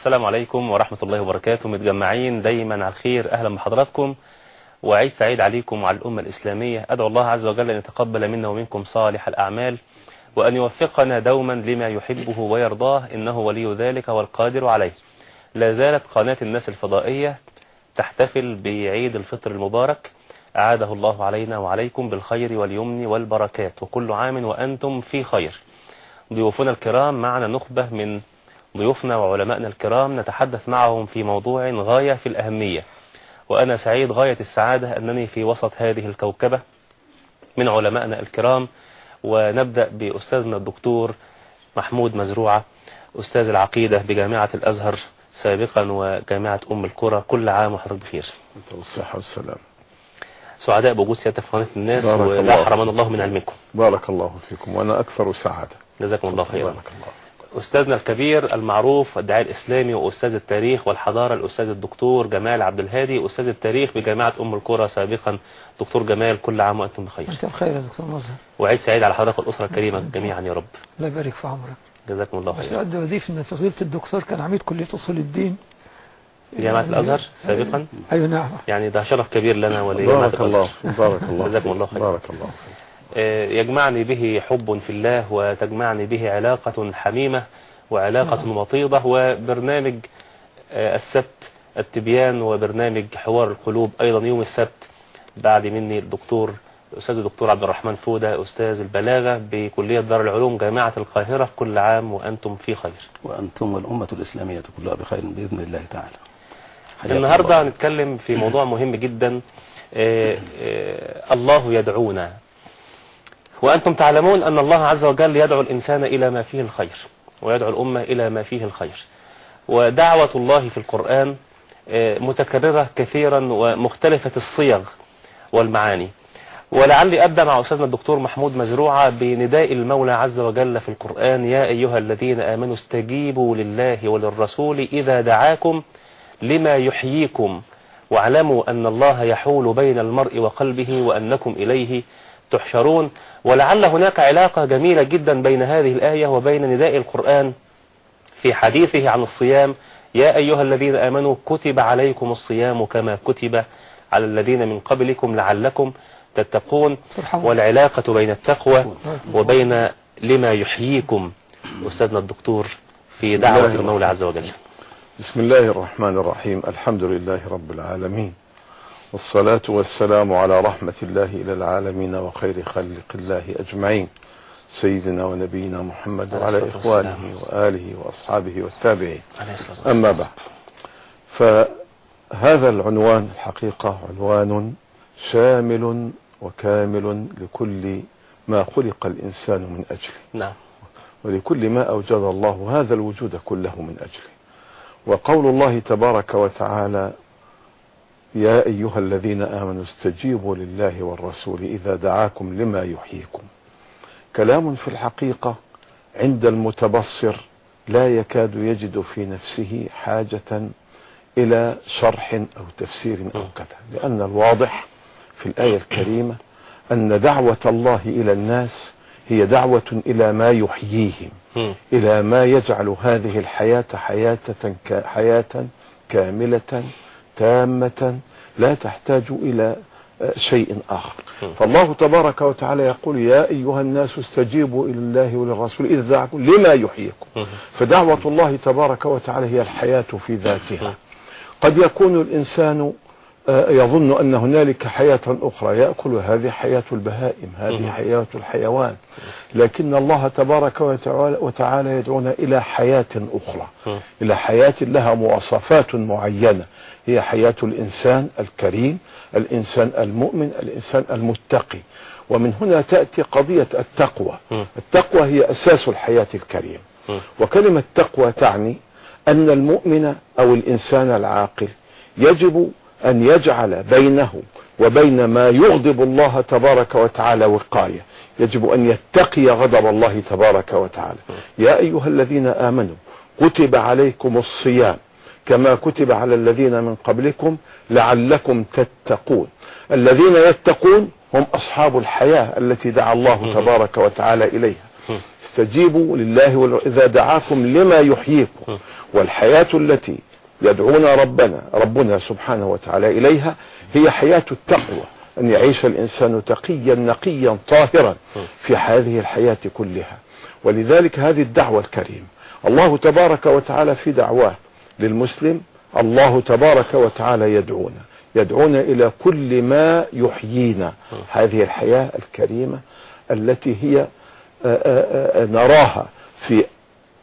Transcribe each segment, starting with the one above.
السلام عليكم ورحمة الله وبركاته متجمعين دايما على الخير. أهلا بحضراتكم. وعيد سعيد عليكم وعلى الأمة الإسلامية. أدعو الله عز وجل أن يتقبل منا ومنكم صالح الأعمال وأن يوفقنا دوما لما يحبه ويرضاه. إنه ولي ذلك والقادر عليه. لا زالت قناة الناس الفضائية تحتفل بعيد الفطر المبارك. أعاده الله علينا وعليكم بالخير واليمن والبركات. وكل عام وأنتم في خير. ضيوفنا الكرام معنا نخبة من ضيوفنا وعلمائنا الكرام نتحدث معهم في موضوع غاية في الأهمية. وأنا سعيد غاية السعادة أنني في وسط هذه الكوكبة من علمائنا الكرام. ونبدأ بأستاذنا الدكتور محمود مزروعة أستاذ العقيدة بجامعة الأزهر سابقا وجامعة أم القرى كل عام وحضرتك بخير. الصحة والسلام سعداء بوجود سيادة في قناة الناس ولا الله. حرمنا الله من علمكم. بارك الله فيكم وأنا أكثر سعادة. جزاكم الله خيرا. بارك الله. أستاذنا الكبير المعروف الداعي الإسلامي وأستاذ التاريخ والحضارة الأستاذ الدكتور جمال عبد الهادي أستاذ التاريخ بجامعة أم القرى سابقا. دكتور جمال كل عام وأنتم بخير. أنت بخير يا دكتور مظهر وعيد سعيد على حضرتك والأسرة الكريمة جميعا يا رب. الله يبارك في عمرك. جزاكم الله بس خيرا. أود أضيف أن فضيلة الدكتور كان عميد كلية أصول الدين. جامعة الأزهر سابقا؟ أيوة نعم. يعني ده شرف كبير لنا ولجامعة بارك الله الأزهر. بارك الله جزاكم الله خير. بارك الله يجمعني به حب في الله وتجمعني به علاقة حميمة وعلاقة وطيدة وبرنامج آه، السبت التبيان وبرنامج حوار القلوب أيضا يوم السبت. بعد مني الدكتور الأستاذ الدكتور عبد الرحمن فودة أستاذ البلاغة بكلية دار العلوم جامعة القاهرة كل عام وأنتم في خير. وأنتم والأمة الإسلامية كلها بخير بإذن الله تعالى. النهاردة. هنتكلم في موضوع مهم جدا آه، آه، الله يدعونا. وأنتم تعلمون أن الله عز وجل يدعو الإنسان إلى ما فيه الخير ويدعو الأمة إلى ما فيه الخير. ودعوة الله في القرآن آه، متكررة كثيرا ومختلفة الصيغ والمعاني. ولعلي أبدأ مع أستاذنا الدكتور محمود مزروعة بنداء المولى عز وجل في القرآن. يا أيها الذين آمنوا استجيبوا لله وللرسول إذا دعاكم لما يحييكم واعلموا أن الله يحول بين المرء وقلبه وأنكم إليه تحشرون ولعل هناك علاقة جميلة جدا بين هذه الآية وبين نداء القرآن في حديثه عن الصيام. يا أيها الذين آمنوا كتب عليكم الصيام كما كتب على الذين من قبلكم لعلكم تتقون. والعلاقة بين التقوى وبين لما يحييكم. أستاذنا الدكتور في دعوة المولى عز وجل. بسم الله الرحمن الرحيم. الحمد لله رب العالمين. والصلاة والسلام على رحمة الله إلى العالمين وخير خلق الله أجمعين. سيدنا ونبينا محمد وعلى إخوانه. وآله وأصحابه والتابعين. أما بعد فهذا العنوان الحقيقة عنوان شامل وكامل لكل ما خلق الإنسان من أجله نعم. ولكل ما أوجد الله هذا الوجود كله من أجله وقول الله تبارك وتعالى يا أيها الذين آمنوا استجيبوا لله والرسول إذا دعاكم لما يحييكم كلام في الحقيقة عند المتبصر لا يكاد يجد في نفسه حاجة إلى شرح أو تفسير أو كذا لأن الواضح في الآية الكريمة أن دعوة الله إلى الناس هي دعوة إلى ما يحييهم. إلى ما يجعل هذه الحياة حياة. حياة كاملة تامة لا تحتاج إلى آه، شيء آخر. فالله تبارك وتعالى يقول يا أيها الناس استجيبوا إلى الله وللرسول إذ دعاكم لما يحييكم. فدعوة الله تبارك وتعالى هي الحياة في ذاتها قد يكون الإنسان يظن أن هنالك حياة أخرى يأكل هذه حياة البهائم هذه. حياة الحيوان لكن الله تبارك وتعالى, يدعونا إلى حياة أخرى. إلى حياة لها مواصفات معينة هي حياة الإنسان الكريم الإنسان المؤمن الإنسان المتقي ومن هنا تأتي قضية التقوى. التقوى هي أساس الحياة الكريم مم. وكلمة تقوى تعني أن المؤمن أو الإنسان العاقل يجب أن يجعل بينه وبين ما يغضب الله تبارك وتعالى وقاية. يجب أن يتقي غضب الله تبارك وتعالى. يا أيها الذين آمنوا كتب عليكم الصيام كما كتب على الذين من قبلكم لعلكم تتقون. الذين يتقون هم أصحاب الحياة التي دعا الله تبارك وتعالى إليها. استجيبوا لله إذا دعاكم لما يحييكم. والحياة التي يدعونا ربنا ربنا سبحانه وتعالى إليها هي حياة التقوى أن يعيش الإنسان تقيا نقيا طاهرا في هذه الحياة كلها. ولذلك هذه الدعوة الكريمة الله تبارك وتعالى في دعواه للمسلم الله تبارك وتعالى يدعونا. يدعونا إلى كل ما يحيينا. هذه الحياة الكريمة التي هي نراها في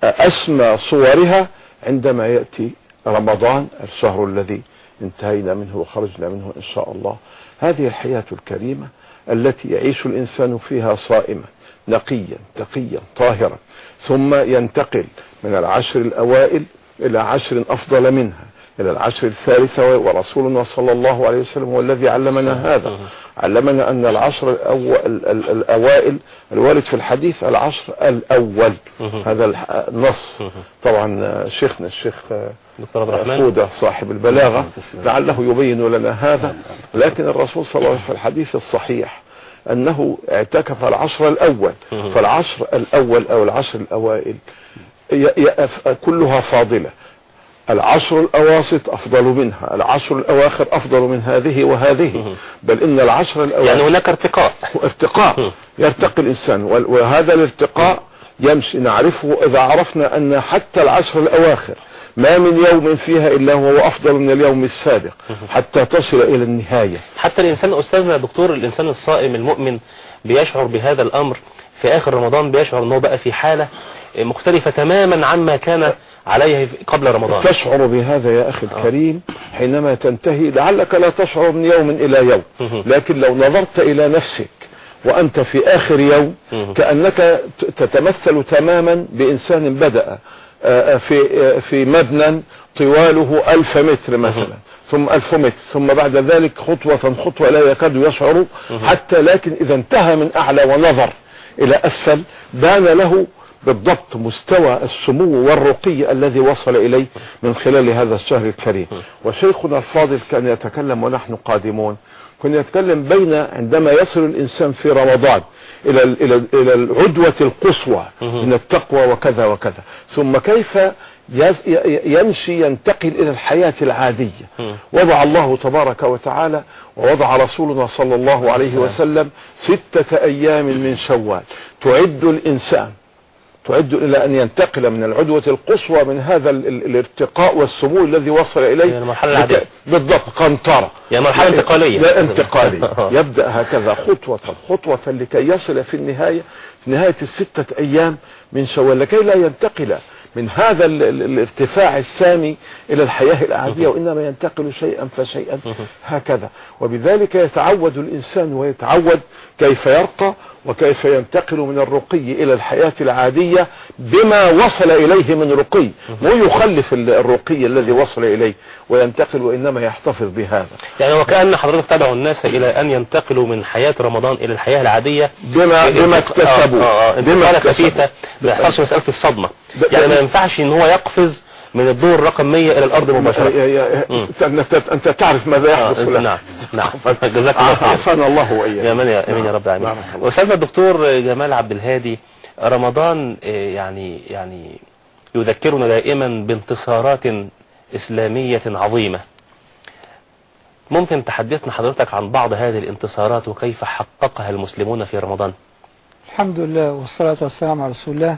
أسمى صورها عندما يأتي رمضان الشهر الذي انتهينا منه وخرجنا منه إن شاء الله. هذه الحياة الكريمة التي يعيش الإنسان فيها صائما نقيا تقيا طاهرا ثم ينتقل من العشر الأوائل إلى عشر أفضل منها. إلى العشر الثالثة ورسولنا صلى الله عليه وسلم هو الذي علمنا هذا. علمنا أن العشر الأول ال- ال- الأوائل الوارد في الحديث العشر الأول. هذا النص. طبعا شيخنا الشيخ دكتور عبد الرحمن. فودة صاحب البلاغة لعله يبين لنا هذا. لكن الرسول صلى الله عليه وسلم في الحديث الصحيح أنه اعتكف العشر الأول. فالعشر الأول أو العشر الأوائل كلها فاضلة. العشر الأواسط أفضل منها العشر الأواخر أفضل من هذه وهذه. بل إن العشر الأواخر يعني هناك ارتقاء. ارتقاء. يرتقي الإنسان وهذا الارتقاء يمشي. نعرفه إذا عرفنا أن حتى العشر الأواخر ما من يوم فيها إلا هو أفضل من اليوم السابق حتى تصل إلى النهاية. حتى الإنسان أستاذنا دكتور الإنسان الصائم المؤمن بيشعر بهذا الأمر. في آخر رمضان بيشعر أنه بقى في حالة مختلفة تماما عما كان عليه قبل رمضان. تشعر بهذا يا أخي الكريم حينما تنتهي لعلك لا تشعر من يوم إلى يوم. لكن لو نظرت إلى نفسك وأنت في آخر يوم. كأنك تتمثل تماما بإنسان بدأ آه، آه، في آه، في مبنى طواله ألف متر مثلا ثم ألف متر ثم بعد ذلك خطوة خطوة لا يكاد يشعر حتى لكن إذا انتهى من أعلى ونظر إلى أسفل بان له بالضبط مستوى السمو والرقي الذي وصل إليه من خلال هذا الشهر الكريم. وشيخنا الفاضل كان يتكلم ونحن قادمون. كنا يتكلم بين عندما يصل الإنسان في رمضان إلى إلى إلى العدوة القصوى من التقوى وكذا وكذا. ثم كيف يمشي ينتقل إلى الحياة العادية. وضع الله تبارك وتعالى ووضع رسولنا صلى الله عليه وسلم ستة أيام من شوال. تعد الإنسان تعد إلى أن ينتقل من العدوة القصوى من هذا ال- ال- الارتقاء والسمو الذي وصل إليه يعني المرحلة العادية. بالضبط قنطرة يعني مرحلة انتقالية. لا انتقالية يبدأ هكذا خطوة خطوة لكي يصل في النهاية في نهاية الستة أيام من شوال لكي لا ينتقل من هذا ال- ال- الارتفاع السامي إلى الحياة العادية وإنما ينتقل شيئا فشيئا هكذا وبذلك يتعود الإنسان ويتعود كيف يرقى وكيف ينتقل من الرقي إلى الحياة العادية بما وصل إليه من رقي. مو يخلف ال- الرقي الذي وصل إليه وينتقل وإنما يحتفظ بهذا. يعني وكأن حضرتك تدعو الناس إلى أن ينتقلوا من حياة رمضان إلى الحياة العادية. بما بما اكتسبوا. آه، آه، بما انتقالة اكتسبوا. خفيفة ما يحصلش مسألة الصدمة. ب- يعني ما ينفعش إن هو يقفز من الدور رقم 100 إلى الأرض مباشرة. أنت تعرف ماذا آه، يحدث لك. نعم نعم. جزاك الله خير. عافانا الله وإياك. يا من يا امين يا رب العالمين. استاذنا الدكتور جمال عبد الهادي رمضان آه، يعني يعني يذكرنا دائما بانتصارات إسلامية عظيمة. ممكن تحدثنا حضرتك عن بعض هذه الانتصارات وكيف حققها المسلمون في رمضان؟ الحمد لله والصلاة والسلام على رسول الله.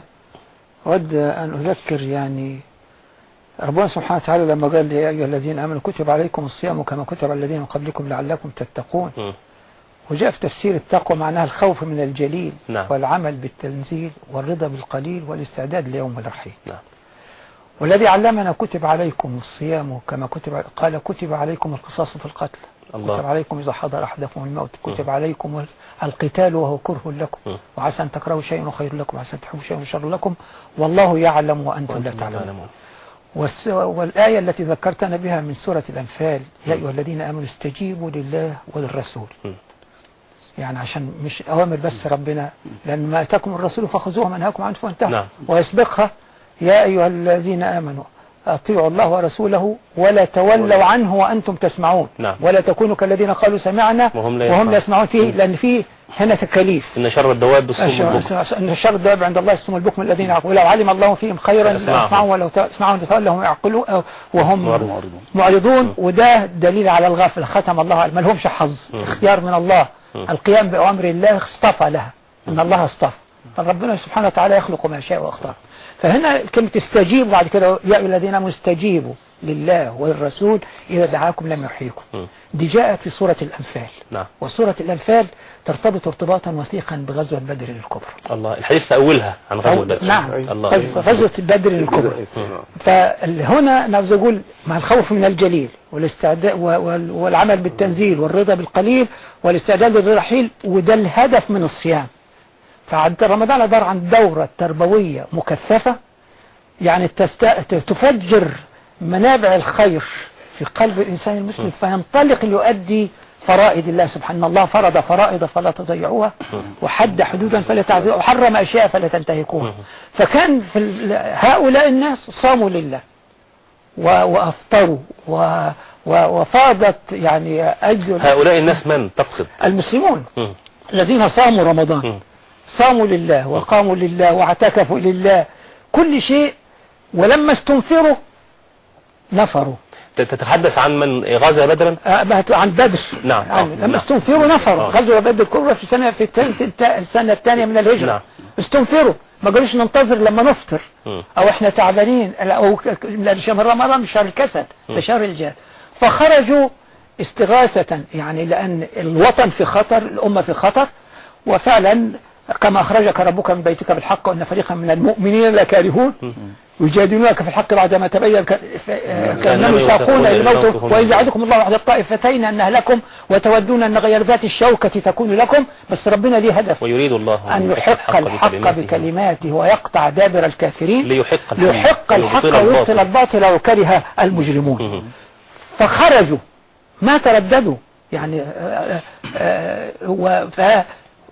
أود أن أذكر يعني ربنا سبحانه وتعالى لما قال يا أيها الذين آمنوا كتب عليكم الصيام كما كتب على الذين من قبلكم لعلكم تتقون مم. وجاء في تفسير التقوى معناها الخوف من الجليل نعم. والعمل بالتنزيل والرضا بالقليل والاستعداد ليوم الرحيل نعم. والذي علمنا كتب عليكم الصيام كما كتب قال كتب عليكم القصاص في القتل الله. كتب عليكم إذا حضر أحدكم الموت كتب عليكم القتال وهو كره لكم م. وعسى أن تكرهوا شيئا خير لكم وعسى أن تحبوا شيئا شر لكم والله يعلم وأنتم لا تعلمون والآية التي ذكرتنا بها من سورة الأنفال يا أيها الذين آمنوا استجيبوا لله وللرسول. يعني عشان مش أوامر بس ربنا لأن ما أتاكم الرسول فخذوه ما نهاكم عنه فانتهوا. نعم. ويسبقها يا أيها الذين آمنوا. أطيعوا الله ورسوله ولا تولوا عنه وأنتم تسمعون. نعم. ولا تكونوا كالذين قالوا سمعنا وهم لا وهم يسمعون. لا يسمعون. فيه لأن فيه هنا تكاليف. إن شر الدواب الصم البكم. إن الشر الدواب عند الله السم البكم الذين يعقلون ولو علم الله فيهم خيرا لأسمعهم. ولو تسمعون تولوا يعقلون وهم معرضون. معرضون. وده دليل على الغفلة. ختم الله ما لهمش حظ. اختيار من الله. القيام بأوامر الله اصطفى لها. إن الله اصطفى. فربنا سبحانه وتعالى يخلق ما شاء واختار فهنا كلمة استجيبوا بعد كده يا أيها الذين آمنوا استجيبوا لله والرسول إذا دعاكم لم يحييكم. دي جاءت في سورة الأنفال. نعم. وسورة الأنفال ترتبط ارتباطا وثيقا بغزوة بدر الكبرى. الله الحديث في أولها عن غزوة بدر. نعم. الله. طيب، غزوة بدر الكبرى. نعم. فهنا نعوز أقول مع الخوف من الجليل والاستعداد وال- والعمل بالتنزيل والرضا بالقليل والاستعداد للرحيل وده الهدف من الصيام. فعند رمضان عبارة عن دورة تربوية مكثفة يعني تست... تفجر منابع الخير في قلب الإنسان المسلم فينطلق ليؤدي فرائض الله سبحانه. الله فرض فرائض فلا تضيعوها وحد حدودا فلا تعزوها وحرم أشياء فلا تنتهكوها. فكان في هؤلاء الناس صاموا لله و- وأفطروا و... و... وفاضت يعني أجر هؤلاء الناس من تقصد؟ المسلمون. الذين صاموا رمضان. صاموا لله وقاموا لله واعتكفوا لله كل شيء ولما استنفروا نفروا تتحدث عن من غزا بدرا آه، عن بدر نعم. عن آه. لما نعم. استنفروا نفروا آه. غزوة بدر الكبرى في سنة في السنة الثانية من الهجرة نعم. استنفروا ما قالوش ننتظر لما نفطر. أو إحنا تعبانين أو شهر رمضان مش شهر الكسل ده شهر الجهاد فخرجوا استغاثة يعني لأن الوطن في خطر الأمة في خطر وفعلا كما أخرجك ربك من بيتك بالحق وأن فريقا من المؤمنين لكارهون يجادلونك في الحق بعدما تبين آه، كأنهم يساقون الموت وإذا عدكم الله أحد الطائفتين أنها لكم وتودون أن غير ذات الشوكة تكون لكم. بس ربنا ليه هدف؟ ويريد الله أن يحق الحق بكلماته. ويقطع دابر الكافرين. ليحق الحق. ليحق الحق ويبطل الباطل. وكره المجرمون. فخرجوا. ما ترددوا. يعني آه، آه،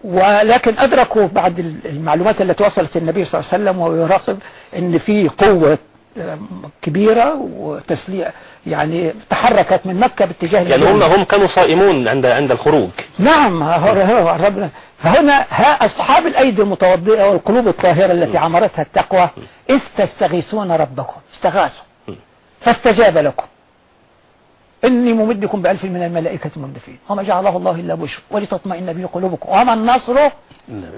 ولكن أدركوا بعد المعلومات التي وصلت النبي صلى الله عليه وسلم وهو يراقب أن في قوة كبيرة وتسليع يعني تحركت من مكة باتجاه يعني هم. هم كانوا صائمون عند عند الخروج. نعم ربنا. فهنا ها أصحاب الأيدي المتوضئة والقلوب الطاهرة التي عمرتها التقوى إذ تستغيثون ربكم استغاثوا فاستجاب لكم. إني ممدكم بألف من الملائكة مردفين وما جعله الله إلا بشر. ولتطمئن به قلوبكم. وما النصر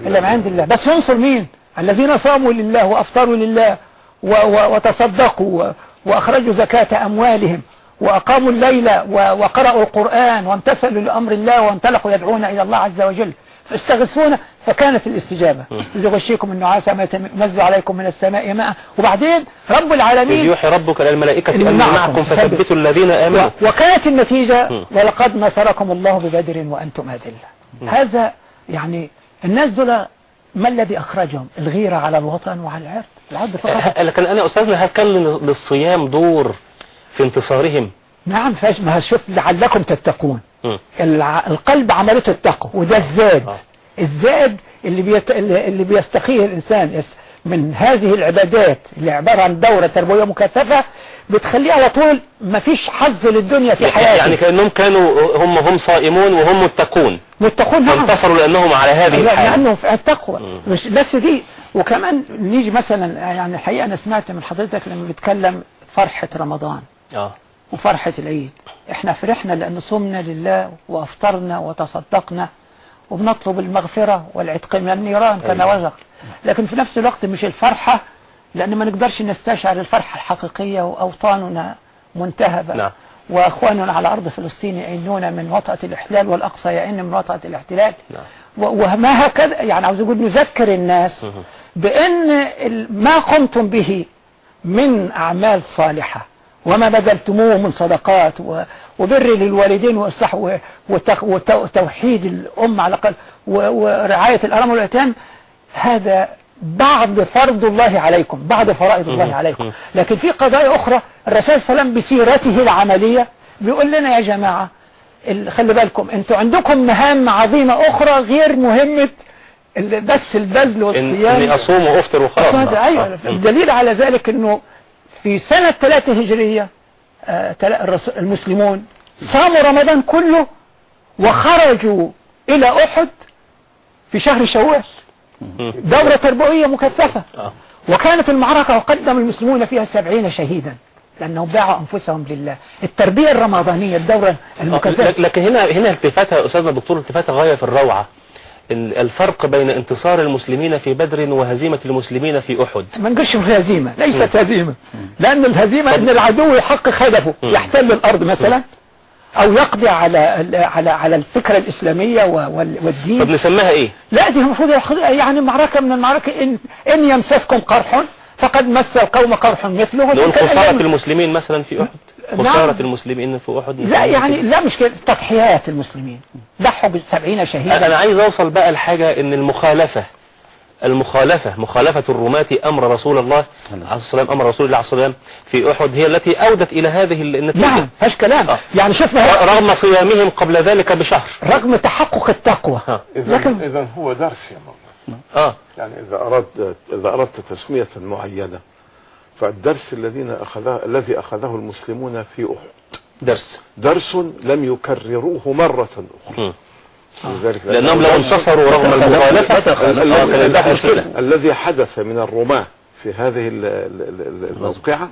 إلا من عند الله. بس ينصر مين؟ الذين صاموا لله وأفطروا لله و و وتصدقوا و وأخرجوا زكاة أموالهم وأقاموا الليل و وقرأوا القرآن وامتثلوا لأمر الله وانطلقوا يدعون إلى الله عز وجل. فاستغثون فكانت الاستجابة. إذا غشيكم النعاس ما ينزل عليكم من السماء ماء. وبعدين رب إذ العالمين يوحي ربك للملائكة أن معكم فثبتوا. الذين آمنوا. وكانت النتيجة. ولقد نصركم الله ببدر وأنتم أذلة. هذا يعني الناس دول ما الذي أخرجهم؟ الغيرة على الوطن وعلى العرض. العرض فقط. ه- لكن أنا أستاذنا هل كان لل- للصيام دور في انتصارهم؟ نعم فاش ما شوف لعلكم تتقون. القلب عملته التقوى وده الزاد. آه. الزاد اللي بيت... اللي بيستقيه الإنسان من هذه العبادات اللي عبارة عن دورة تربوية مكثفة بتخليه على طول ما فيش حظ للدنيا في حياته. يعني كأنهم كانوا هم هم صائمون وهم متقون. متقون نعم فانتصروا لأنهم على هذه لا، الحالة. لأنه في التقوى. مش بس دي وكمان نيجي مثلا يعني الحقيقة أنا سمعت من حضرتك لما بيتكلم فرحة رمضان. آه. وفرحة العيد إحنا فرحنا لأن صمنا لله وأفطرنا وتصدقنا وبنطلب المغفرة والعتق من النيران كما أيوة. وزق لكن في نفس الوقت مش الفرحة لأن ما نقدرش نستشعر الفرحة الحقيقية وأوطاننا منتهبة نعم. وأخواننا على أرض فلسطين يعينون من وطأة الاحتلال والأقصى يعين من وطأة الاحتلال نعم. وما هكذا يعني عاوز أقول نذكر الناس. بأن ما قمتم به من أعمال صالحة وما بذلتموه من صدقات وبر للوالدين وإصلاح وتوحيد الأم على الأقل ورعاية الأرامل والأيتام هذا بعض فرض الله عليكم بعض فرائض الله. عليكم. لكن في قضايا أخرى الرسول صلى الله عليه وسلم بسيرته العملية بيقول لنا يا جماعة خلي بالكم أنتوا عندكم مهام عظيمة أخرى غير مهمة بس البذل والصيام إني أصوم وأفطر وخلاص هذا آه. الدليل على ذلك أنه في سنة ثلاثة هجرية آه، المسلمون صاموا رمضان كله وخرجوا إلى أحد في شهر شوال. دورة تربوية مكثفة آه. وكانت المعركة وقدم المسلمون فيها سبعين شهيدا لأنهم باعوا أنفسهم لله التربية الرمضانية الدورة آه، المكثفة لك- لكن هنا هنا التفاتة أستاذنا الدكتور التفاتة غاية في الروعة ال- الفرق بين انتصار المسلمين في بدر وهزيمة المسلمين في أحد. ما نقولش هزيمة ليست هزيمة. لأن الهزيمة أن العدو يحقق هدفه. يحتل الأرض مثلا أو يقضي على على على الفكرة الإسلامية و- وال- طب والدين نسميها إيه؟ لا دي المفروض يعني معركة من المعركة. إن إن يمسسكم قرح فقد مس القوم قرح مثله. نقول خسارة المسلمين مثلا في أحد. نعم. خسارة المسلمين في أحد لا يعني كده. لا مش كده تضحيات المسلمين. ضحوا بالسبعين شهيدا. أنا عايز أوصل بقى لحاجة إن المخالفة المخالفة مخالفة الرماة أمر رسول الله عليه الصلاة والسلام أمر رسول الله عليه الصلاة والسلام في أحد هي التي أودت إلى هذه النتيجة. نعم فاش كلام. آه. يعني شفنا رغم صيامهم قبل ذلك بشهر. رغم تحقق التقوى. ها. إذا لكن- إذا هو درس يا مولانا آه. يعني إذا أردت إذا أردت تسمية معينة فالدرس الذين أخذه الذي أخذه المسلمون في أحد. درس. درس لم يكرروه مرة أخرى. لذلك لأنهم لو انتصروا رغم المخالفة الذي حدث من الرماة في هذه ال- ال- ال- الموقعة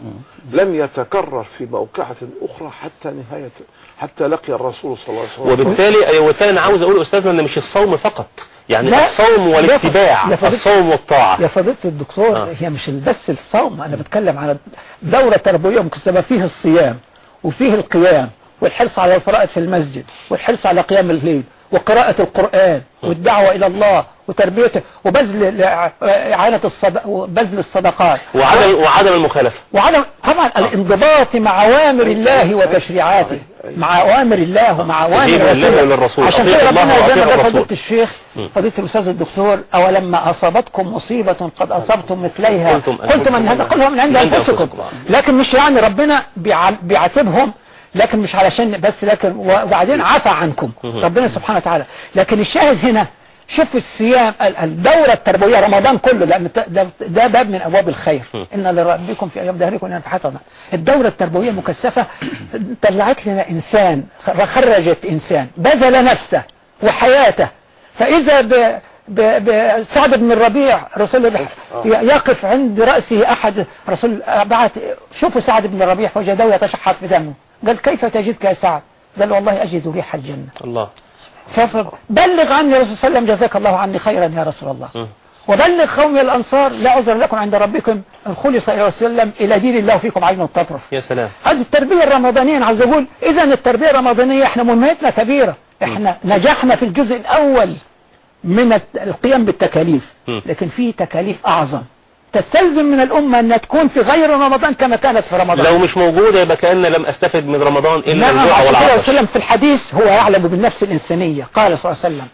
لم يتكرر في موقعة أخرى حتى نهاية حتى لقي الرسول صلى الله عليه وسلم. وبالتالي وبالتالي أنا عاوز أقول أستاذنا إن مش الصوم فقط. يعني لا. الصوم والاتباع الصوم والطاعة. يا فضيلة الدكتور آه. هي مش بس الصوم أنا بتكلم على دورة تربوية مكتسبة فيه الصيام وفيه القيام والحرص على الفرائض في المسجد والحرص على قيام الليل وقراءة القرآن والدعوة إلى الله وتربيته وبذل إعانة الصدق وبذل الصدقات. وعدم وعدم المخالفة. وعدم طبعا الانضباط مع أوامر الله وتشريعاته. مع أوامر الله ومع أوامر وللرسول. عشان كده ربنا زي ما قال الرسول. فضيلة الشيخ. فضيلة الأستاذ الدكتور أولما أصابتكم مصيبة قد أصبتم مثليها قلتم قلتم أن هذا كله من عند من أنفسكم أنفسكم. لكن مش يعني ربنا بيع- بيعاتبهم لكن مش علشان بس لكن وبعدين عفى عنكم. ربنا سبحانه وتعالى لكن الشاهد هنا شوف الصيام ال- الدورة التربوية رمضان كله لأن ده, ده باب من أبواب الخير. إن لربكم في أيام دهركم ينفحتنا الدورة التربوية مكثفة طلعت لنا إنسان خرجت إنسان بذل نفسه وحياته. فإذا ب ب ب سعد بن الربيع رسول الله يقف عند رأسه أحد رسول بعت شوفوا سعد بن الربيع فوجده يتشحط بدمه. قال كيف تجدك يا سعد؟ قال والله أجد ريح الجنة. الله. فبلغ عني رسول صلى الله عليه وسلم جزاك الله عني خيرا يا رسول الله. وبلغ قومي الأنصار لا عذر لكم عند ربكم. ان خلص إلى رسول الله إلى دين الله فيكم عين تطرف يا سلام. هذه التربية الرمضانية أنا عاوز أقول إذا التربية الرمضانية إحنا مهمتنا كبيرة. إحنا نجحنا في الجزء الأول من القيام بالتكاليف. مم. لكن في تكاليف أعظم. تستلزم من الأمة أنها تكون في غير رمضان كما كانت في رمضان. لو مش موجودة يبقى كأن لم أستفد من رمضان إلا نعم الجوع عشان كده والعطش. وسلم في الحديث هو يعلم بالنفس الإنسانية. قال صلى الله عليه وسلم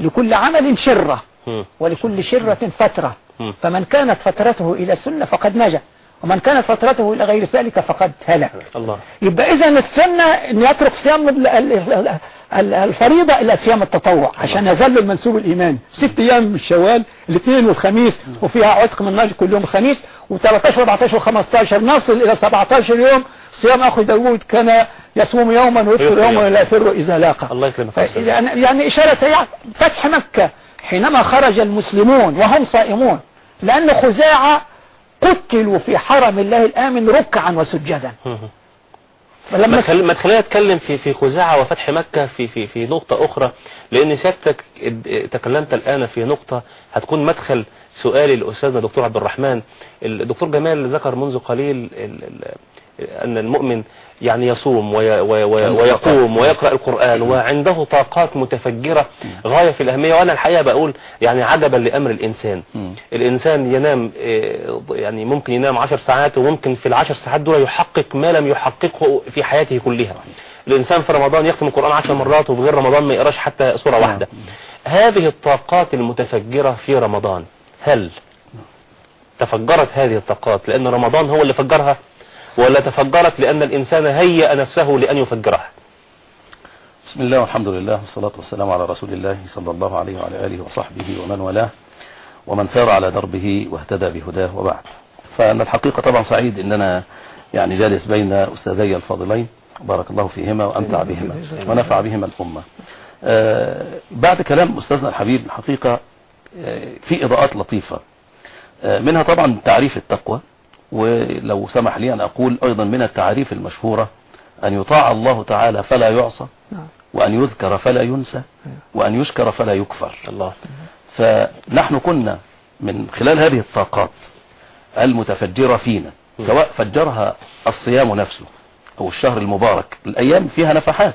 لكل عمل شرة. ولكل شرة فترة. فمن كانت فترته إلى سنة فقد نجا. ومن كانت فترته إلى غير ذلك فقد هلك الله يبقى إذا السنة أن يترك صيام ال- ال- ال- ال- الفريضة إلى صيام التطوع عشان يظل المنسوب الإيماني ست أيام من شوال الاثنين والخميس وفيها عتق من ناجي كل يوم خميس و13 14 و15 نصل إلى 17 يوم صيام أخو داود كان يصوم يوما ويفطر يوما. ولا يفر إذا لاقى الله يكرمك. يعني يعني إشارة سريعة فتح مكة حينما خرج المسلمون وهم صائمون لأن خزاعة قتلوا في حرم الله الآمن ركعا وسجدا. فلما ما تخل- ما تخلينا نتكلم في في خزاعة وفتح مكة في في في نقطة أخرى لأن سيادتك اد- تكلمت الآن في نقطة هتكون مدخل سؤالي لأستاذنا دكتور عبد الرحمن الدكتور جمال ذكر منذ قليل أن المؤمن يعني يصوم وي وي وي ويقوم ويقرأ القرآن وعنده طاقات متفجرة غاية في الأهمية. وأنا الحقيقة بقول يعني عجبا لأمر الإنسان. الإنسان ينام آه، يعني ممكن ينام عشر ساعات وممكن في العشر ساعات دول يحقق ما لم يحققه في حياته كلها. الإنسان في رمضان يختم القرآن عشر مرات وفي غير رمضان ما يقراش حتى سورة واحدة. هذه الطاقات المتفجرة في رمضان هل تفجرت هذه الطاقات؟ لأن رمضان هو اللي فجرها؟ ولا تفجرت لأن الإنسان هيأ نفسه لأن يفجرها. بسم الله والحمد لله والصلاة والسلام على رسول الله صلى الله عليه وعلى آله وصحبه ومن والاه ومن سار على دربه واهتدى بهداه وبعد. فأنا الحقيقة طبعا سعيد ان أنا يعني جالس بين أستاذي الفاضلين. بارك الله فيهما وأمتع بهما ونفع بهما الأمة. آه، بعد كلام أستاذنا الحبيب الحقيقة آه، في إضاءات لطيفة. آه، منها طبعا تعريف التقوى. ولو سمح لي أن أقول أيضا من التعريف المشهورة أن يطاع الله تعالى فلا يعصى نعم. وأن يذكر فلا ينسى وأن يشكر فلا يكفر. الله. فنحن كنا من خلال هذه الطاقات المتفجرة فينا سواء فجرها الصيام نفسه أو الشهر المبارك الأيام فيها نفحات.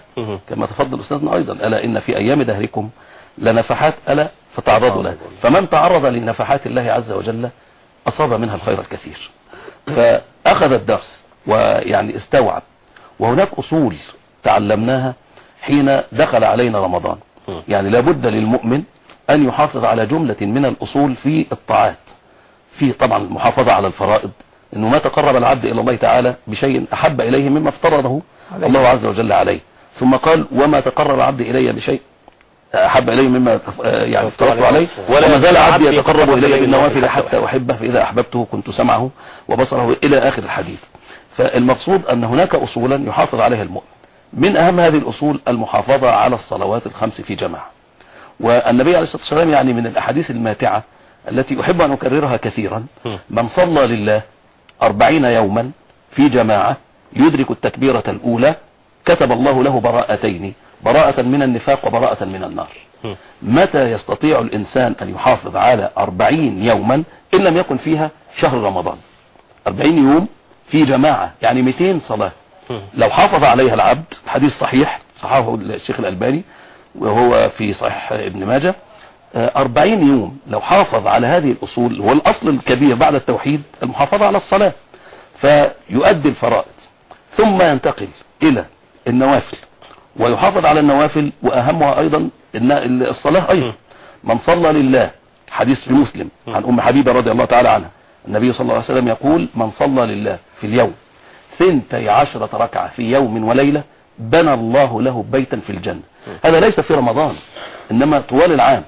كما تفضل أستاذنا أيضا ألا إن في أيام دهركم لنفحات ألا فتعرضوا لها فمن تعرض لنفحات الله عز وجل أصاب منها الخير الكثير. فأخذ الدرس ويعني استوعب. وهناك أصول تعلمناها حين دخل علينا رمضان. يعني لابد للمؤمن أن يحافظ على جملة من الأصول في الطاعات. في طبعا المحافظة على الفرائض. أنه ما تقرب العبد إلى الله تعالى بشيء أحب إليه مما افترضه. الله عز وجل عليه. ثم قال وما تقرب العبد إلي بشيء أحب إليه مما آه يعني افترضت عليه ولا وما زال عبدي يتقرب إلي إلي بالنوافل حتى أحبه فإذا أحببته كنت سمعه وبصره إلى آخر الحديث. فالمقصود أن هناك أصولا يحافظ عليها المؤمن. من أهم هذه الأصول المحافظة على الصلوات الخمس في جماعة. والنبي عليه الصلاة والسلام يعني من الأحاديث الماتعة التي أحب أن أكررها كثيرا. من صلى لله أربعين يوما في جماعة يدرك التكبيرة الأولى كتب الله له براءتين براءة من النفاق وبراءة من النار. متى يستطيع الإنسان أن يحافظ على أربعين يوما إن لم يكن فيها شهر رمضان أربعين يوم في جماعة يعني 200 صلاة. لو حافظ عليها العبد الحديث صحيح صححه الشيخ الألباني وهو في صحيح ابن ماجه آه، أربعين يوم لو حافظ على هذه الأصول هو الأصل الكبير بعد التوحيد المحافظة على الصلاة فيؤدي الفرائض ثم ينتقل إلى النوافل ويحافظ على النوافل وأهمها أيضا الصلاة أيضا. من صلى لله حديث في مسلم عن أم حبيبة رضي الله تعالى عنها. النبي صلى الله عليه وسلم يقول من صلى لله في اليوم ثنتي عشرة ركعة في يوم وليلة بنى الله له بيتا في الجنة. هذا ليس في رمضان إنما طوال العام.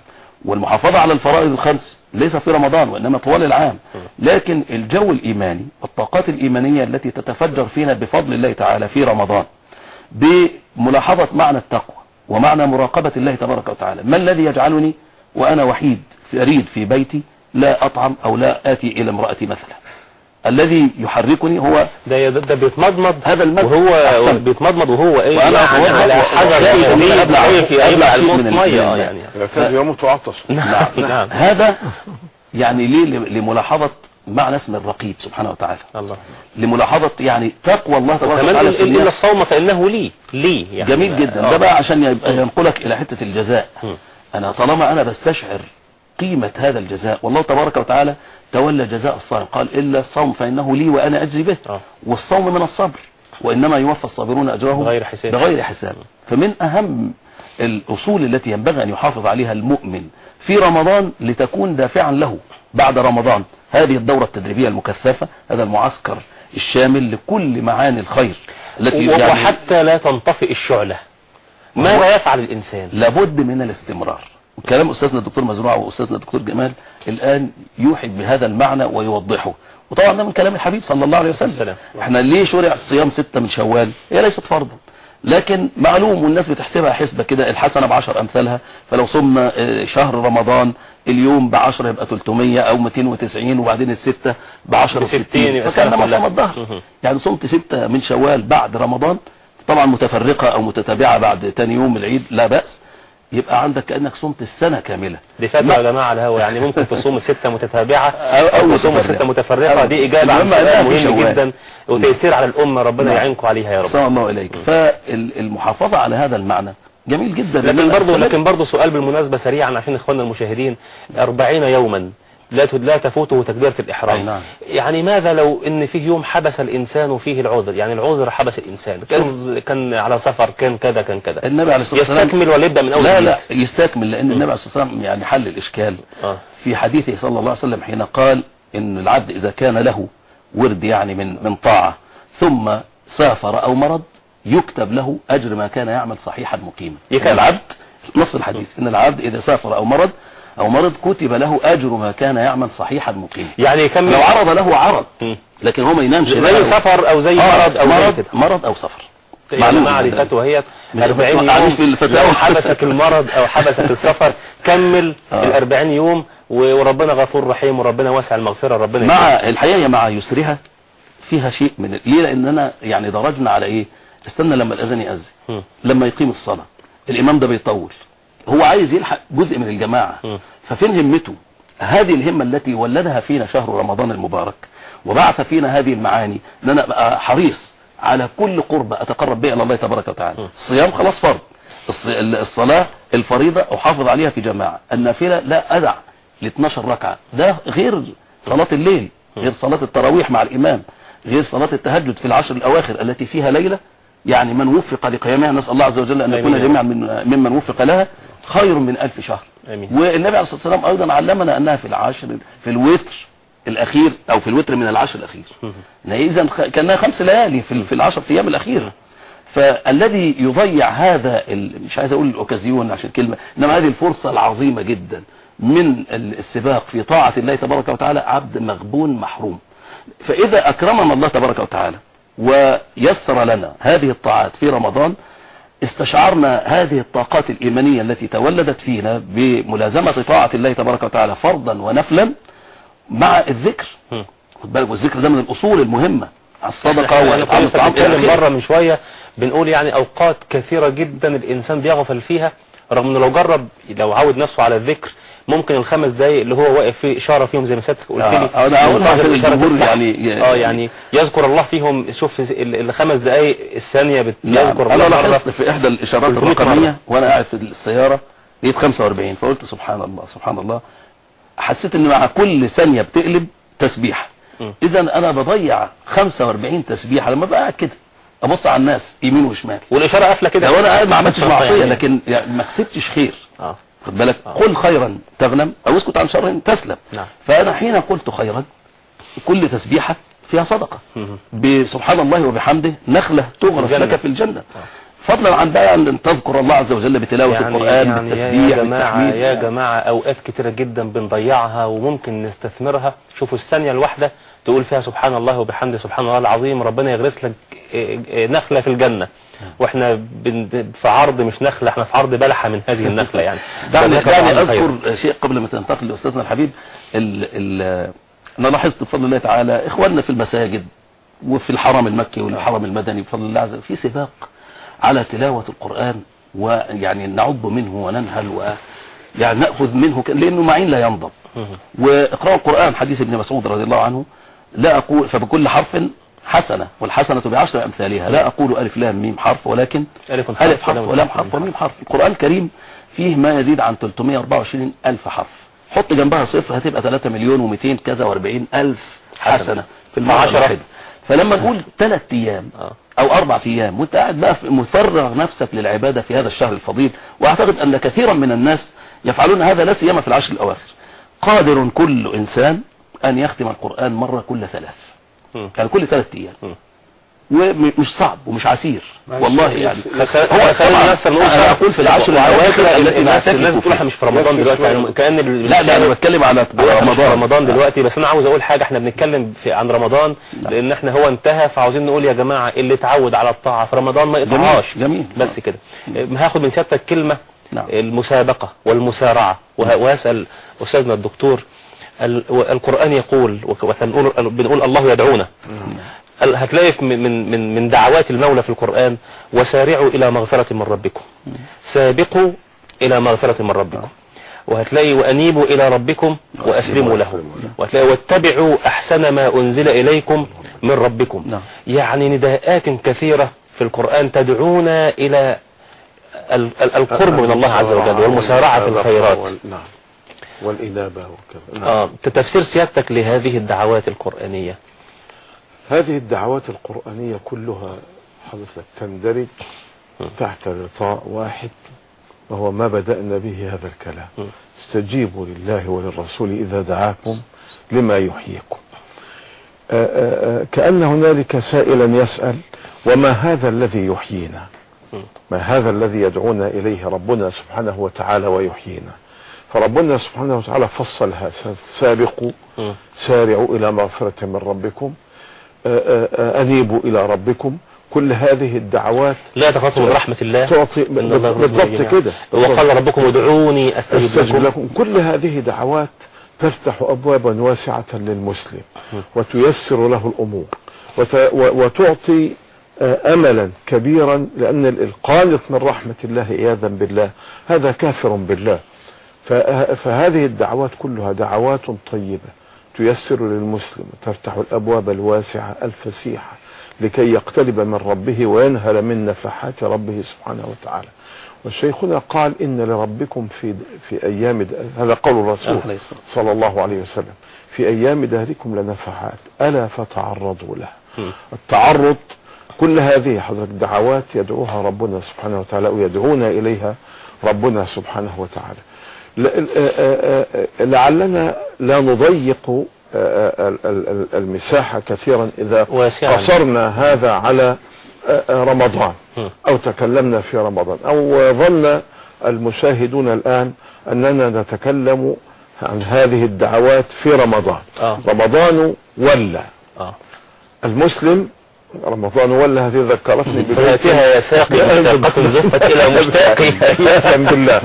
والمحافظة على الفرائض الخمس ليس في رمضان وإنما طوال العام. لكن الجو الإيماني والطاقات الإيمانية التي تتفجر فينا بفضل الله تعالى في رمضان بملاحظة معنى التقوى ومعنى مراقبة الله تبارك وتعالى. ما الذي يجعلني وأنا وحيد فريد في بيتي لا أطعم أو لا آتي إلى امرأتي مثلا؟ الذي يحركني هو ده ده, بيتمضمض. هذا المد وهو. بيتمضمض وهو إيه؟ وأنا يعني على حجر يبلع شيء الموت ميه. يعني. كان يموت عطش نعم نعم. هذا يعني ليه ل- لملاحظة معنى اسم الرقيب سبحانه وتعالى. الله. لملاحظة يعني تقوى الله تبارك وتعالى ال- في إلا الناس. الصوم فإنه لي. لي يعني. جميل جدا. آه. ده بقى عشان ينقلك إلى حتة الجزاء. أنا طالما أنا بستشعر قيمة هذا الجزاء والله تبارك وتعالى تولى جزاء الصائم. قال إلا الصوم فإنه لي وأنا أجزي به. آه. والصوم من الصبر وإنما يوفى الصابرون أجرهم بغير حساب. بغير حساب. فمن أهم الأصول التي ينبغي أن يحافظ عليها المؤمن في رمضان لتكون دافعا له بعد رمضان. هذه الدورة التدريبية المكثفة هذا المعسكر الشامل لكل معاني الخير التي يعني وحتى لا تنطفئ الشعلة. ماذا يفعل الإنسان. لابد من الاستمرار. كلام أستاذنا الدكتور مزروع وأستاذنا الدكتور جمال الآن يوحي بهذا المعنى ويوضحه. وطبعا ده من كلام الحبيب صلى الله عليه وسلم. إحنا ليه شرع الصيام ستة من شوال؟ هي ليست فرضا. لكن معلوم والناس بتحسبها حسبة كده الحسنة بعشر أمثالها فلو صمنا آه، شهر رمضان اليوم بعشرة يبقى 300 أو 290 وبعدين الستة بعشرة بستين وستين. فكان ما الظهر مهم. يعني صمت ستة من شوال بعد رمضان طبعا متفرقة أو متتابعة بعد تاني يوم العيد لا بأس. يبقى عندك كأنك صمت السنة كاملة دي فتوى يا جماعة على الهوا يعني ممكن تصوم ستة متتابعة أو- أو تصوم. ستة متفرقة دي إجابة عن سؤال مهم. جدا وتيسير على الأمة ربنا نعم. يعينكم عليها يا رب صلى الله إليك فالمحافظة على هذا المعنى جميل جدا لكن برضه. لكن برضه سؤال بالمناسبة سريعا عشان إخواننا المشاهدين 40 يوما لا لا تفوته تكبيرة الإحرام. نعم. يعني ماذا لو إن فيه يوم حبس الإنسان فيه العذر؟ يعني العذر حبس الإنسان. كان كان على سفر كان كذا كان كذا. النبي عليه الصلاة والسلام يستكمل ولا يبدأ من أول لا؟ لا يستكمل لأن النبي عليه الصلاة والسلام يعني حل الإشكال. آه. في حديثه صلى الله عليه وسلم حين قال إن العبد إذا كان له ورد يعني من من طاعة ثم سافر أو مرض يكتب له أجر ما كان يعمل صحيحا مقيما. يكمل. إن العبد نص الحديث. إن العبد إذا سافر أو مرض أو مرض كتب له أجر ما كان يعمل صحيحا مقيما يعني يكمل لو عرض له عرض. لكن هو ما ينامش زي سفر أو زي آه، مرض أو مرض كده. مرض أو سفر. معلومة معرفته مش 40 ما تعاليش يوم. لو حبسك المرض أو حبسك السفر كمل آه. ال 40 يوم وربنا غفور رحيم وربنا واسع المغفرة ربنا مع هي مع يسرها فيها شيء من ليه؟ لاننا يعني درجنا على إيه؟ استنى لما الأذان يأذن. لما يقيم الصلاة الإمام ده بيطول. هو عايز يلحق جزء من الجماعة. ففين همته؟ هذه الهمة التي ولدها فينا شهر رمضان المبارك وبعث فينا هذه المعاني. ان أنا ابقى حريص على كل قربة أتقرب بها إلى الله تبارك وتعالى. الصيام خلاص فرض. الص- الصلاة الفريضة أحافظ عليها في جماعة. النافلة لا أدع ل 12 ركعة. ده غير صلاة الليل غير صلاة التراويح مع الإمام غير صلاة التهجد في العشر الأواخر التي فيها ليلة. يعني من وفق لقيامها نسأل الله عز وجل أن آمين نكون جميعا من ممن وفق لها خير من ألف شهر. آمين. والنبي عليه الصلاة والسلام أيضا علمنا أنها في العشر في الوتر الأخير أو في الوتر من العشر الأخير. مم. إذا كأنها خمس ليالي في في العشر أيام الأخيرة فالذي يضيع هذا مش عايز أقول الأوكازيون عشان كلمة إنما هذه الفرصة العظيمة جدا من ال- السباق في طاعة الله تبارك وتعالى عبد مغبون محروم. فإذا أكرمنا الله تبارك وتعالى ويسر لنا هذه الطاعات في رمضان استشعرنا هذه الطاقات الإيمانية التي تولدت فينا بملازمة طاعة الله تبارك وتعالى فرضا ونفلا مع الذكر. خد بالك والذكر ده من الأصول المهمة الصدقة إلى بنتكلم. بره من شوية بنقول يعني أوقات كثيرة جدا الإنسان بيغفل فيها رغم إنه لو جرب لو عود نفسه على الذكر ممكن الخمس دقايق اللي هو واقف فيه إشارة فيهم زي ما سيادتك قلت لي آه، أقولها ينتظر عشان الإشارة الجمهور. يعني- آه يعني يذكر الله فيهم شوف ال- الخمس دقايق الثانية بت- نعم أنا الله مرة. لاحظت في إحدى الإشارات 300 الرقمية مرة. وأنا قاعد في السيارة لقيت 45 فقلت سبحان الله سبحان الله حسيت إن مع كل ثانية بتقلب تسبيح م. إذا أنا بضيع 45 تسبيحة لما بقى قاعد كده أبص على الناس يمين وشمال والإشارة قافلة كده لو أنا قاعد ما عملتش يعني. لكن يعني ما كسبتش خير آه خد بالك؟ آه. قل خيرا تغنم أو اسكت عن شر تسلم. نعم. فأنا حين قلت خيرا كل تسبيحة فيها صدقة. مم. بسبحان الله وبحمده نخلة تغرس. لك في الجنة. فضلا عن بقى أن تذكر الله عز وجل بتلاوة يعني القرآن يعني يا بالتسبيح جماعة بالتحميد يا جماعة أوقات كتيرة جدا بنضيعها وممكن نستثمرها. شوفوا الثانية الواحدة تقول فيها سبحان الله وبحمده سبحان الله العظيم ربنا يغرس لك إيه، نخلة في الجنة. وإحنا في عرض مش نخلة إحنا في عرض بلحة من هذه النخلة يعني دعني, دعني. أذكر شيء قبل ما تنتقل لأستاذنا الحبيب ال ال أنا لاحظت بفضل الله تعالى إخواننا في المساجد وفي الحرم المكي والحرم المدني بفضل الله عز وجل في سباق على تلاوة القرآن ويعني نعب منه وننهل و يعني نأخذ منه ك- لأنه معين لا ينضب. واقرأوا القرآن حديث ابن مسعود رضي الله عنه لا أقول فبكل حرف حسنة والحسنة بعشر أمثالها. لا أقول ألف لام ميم حرف ولكن ألف حرف ألف حرف ولام حرف وميم حرف. القرآن الكريم فيه ما يزيد عن 324 ألف حرف. حط جنبها صفر هتبقى 3 مليون و200 كذا و40 ألف حسنة. في. الواحدة. فلما نقول ثلاث أيام آه. أو أربع أيام وأنت قاعد بقى مفرغ نفسك للعبادة في هذا الشهر الفضيل وأعتقد أن كثيرا من الناس يفعلون هذا لا سيما في العشر الأواخر. قادر كل إنسان أن يختم القرآن مرة كل ثلاث. يعني كل ثلاث أيام. مم. ومش صعب ومش عسير. والله يعني هو خلينا بس نقول أنا أقول في العشر الاواخر التي الناس الناس إحنا مش في رمضان دلوقتي يعني كأن ال- لا لا أنا بتكلم على رمضان رمضان. رمضان دلوقتي بس أنا عاوز أقول حاجة إحنا بنتكلم في عن رمضان لا. لأن إحنا هو انتهى فعاوزين نقول يا جماعة اللي اتعود على الطاعة في رمضان ما يقطعهاش جميل. بس كده. هاخد من سيادتك كلمة نعم. المسابقة والمسارعة. وه- واسأل أستاذنا الدكتور ال- القرآن يقول وإحنا بنقول الله يدعونا. هتلاقي من من من دعوات المولى في القرآن وسارعوا إلى مغفرة من ربكم. سابقوا إلى مغفرة من ربكم. وهتلاقي وأنيبوا إلى ربكم وأسلموا له. وهتلاقي واتبعوا أحسن ما أنزل إليكم من ربكم. نعم. يعني نداءات كثيرة في القرآن تدعونا إلى ال- ال- القرب من الله عز وجل والمسارعة في الخيرات. نعم. والإنابة وكذا. نعم. آه تفسير سيادتك لهذه الدعوات القرآنية. هذه الدعوات القرآنية كلها حضرتك تندرج تحت غطاء واحد وهو ما بدأنا به هذا الكلام. استجيبوا لله وللرسول إذا دعاكم لما يحييكم. آه، آه، آه، كأن هنالك سائلا يسأل وما هذا الذي يحيينا. ما هذا الذي يدعونا إليه ربنا سبحانه وتعالى ويحيينا؟ فربنا سبحانه وتعالى فصلها سابقوا. سارعوا إلى مغفرة من ربكم أنيبوا إلى ربكم. كل هذه الدعوات لا تخافوا من رحمة الله. تعطي بالضبط. كده. وقال ربكم ادعوني استجب استجب لكم. لكم. كل هذه دعوات تفتح أبوابا واسعة للمسلم وتيسر له الأمور وت- وتعطي آه، أملا كبيرا لأن القانط من رحمة الله عياذا بالله هذا كافر بالله. فهذه الدعوات كلها دعوات طيبة تيسر للمسلم تفتح الأبواب الواسعة الفسيحة لكي يقترب من ربه وينهل من نفحات ربه سبحانه وتعالى. وشيخنا قال إن لربكم في في أيام هذا قول الرسول صلى الله عليه وسلم. في أيام دهركم لنفحات. ألا فتعرضوا لها. التعرض كل هذه حضرتك دعوات يدعوها ربنا سبحانه وتعالى ويدعونا إليها ربنا سبحانه وتعالى. لعلنا لا نضيق ال- ال- المساحة كثيرا إذا. قصرنا هذا على رمضان. أو تكلمنا في رمضان أو ظن المشاهدون الآن أننا نتكلم عن هذه الدعوات في رمضان آه. رمضان ولا آه. المسلم رمضان ولا هذه ذكرتني فاتها يا ساقي مشتاقة زفت إلى مشتاقي الحمد لله.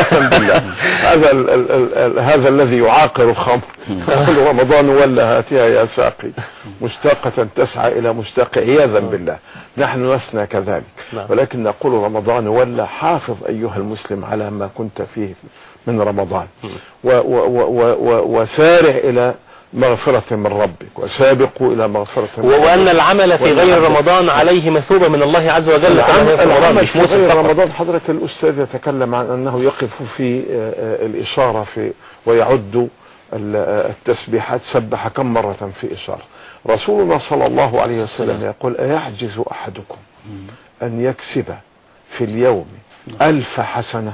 الحمد لله. هذا ال ال ال هذا الذي يعاقر الخمر. رمضان ولا هاتها يا ساقي. مشتاقة تسعى إلى مشتاق. عياذا بالله. نحن لسنا كذلك. نعم. ولكن نقول رمضان ولا حافظ أيها المسلم على ما كنت فيه من رمضان. وسارع إلى مغفرة من ربك وسابقوا إلى مغفرة من ربك. العمل في غير رمضان عليه مثوبة من الله عز وجل العمل, في غير رمضان. حضرتك الأستاذ يتكلم عن أنه يقف في آه، آه، الإشارة في ويعد آه، التسبيحات سبح كم مرة في إشارة. رسولنا صلى الله عليه وسلم يقول أيعجز أحدكم أن يكسب في اليوم ألف حسنة؟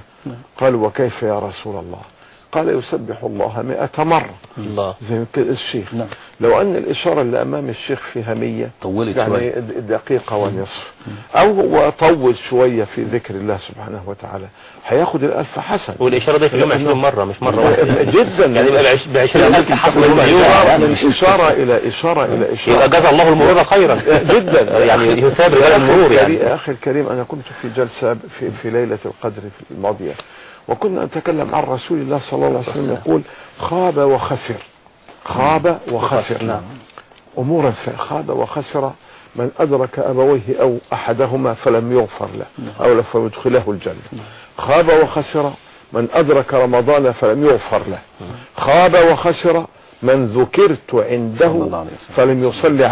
قال وكيف يا رسول الله؟ قال يسبح الله مئة مرة. الله. زي الشيخ. نعم. لو أن الإشارة اللي أمام الشيخ فيها مية طولت يعني شوية دقيقة ونصف. أو هو طول شوية في ذكر الله سبحانه وتعالى هياخد الألف حسن. والإشارة دي في اليوم 20 مرة مش مرة واحدة. جدا. يعني ب 20 ألف حسنة من في اليوم إشارة, من إشارة إلى إشارة إلى يبقى جزا الله المرور خيرا. جدا. يعني يثاب رجال المرور يعني. يا أخي الكريم أنا كنت في جلسة في, في ليلة القدر في الماضية. وكنا نتكلم عن رسول الله صلى الله عليه وسلم يقول خاب وخسر. خاب وخسر. نعم. أمورا خاب وخسر. من أدرك أبويه أو أحدهما فلم يغفر له أو لم يدخله الجنة. خاب وخسر. من أدرك رمضان فلم يغفر له. خاب وخسر. من ذكرت صلى عنده الله عليه وسلم. فلم يصلي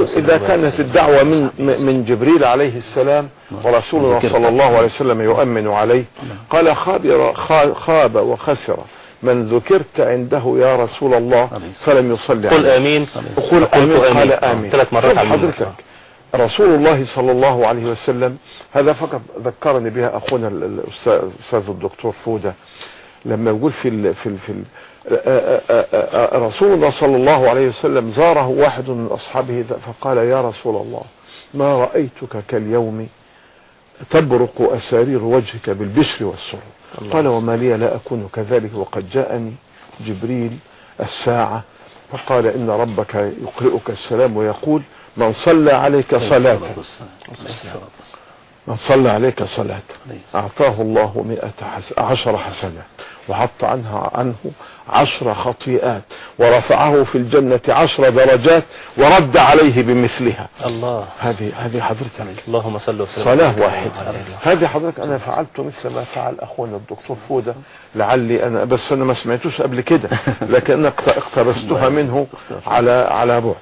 وسلم إذا وبارك كانت الدعوة من من جبريل عليه السلام ورسولنا ذكرت. صلى الله عليه وسلم يؤمن عليه. قال خاب خاب وخسر. من ذكرت عنده يا رسول الله. فلم يصلي قل عليه. آمين. وقل قلت آمين. قال آمين. آمين ثلاث مرات. حضرتك. رسول الله صلى الله عليه وسلم هذا فقط ذكرني بها أخونا ال- الأستاذ الأستاذ الدكتور فودة لما يقول في ال في ال في ال آه، آه، آه، آه، رسول الله صلى الله عليه وسلم زاره واحد من أصحابه فقال يا رسول الله ما رأيتك كاليوم تبرق أسارير وجهك بالبشر والسرور قال وما لي لا أكون كذلك وقد جاءني جبريل الساعة فقال إن ربك يقرئك السلام ويقول من صلى عليك صلاة. من صلى عليك صلاة. أعطاه الله مئة حس... عشر حسنات وحط عنها عنه عشر خطيئات ورفعه في الجنة عشر درجات ورد عليه بمثلها. الله. هذه هذه حضرتك. اللهم صل وسلم. صلاة واحدة. هذه حضرتك أنا فعلت مثل ما فعل أخونا الدكتور فودة. لعلي أنا بس أنا ما سمعتوش قبل كده لكن اقتبستها منه على على بعد.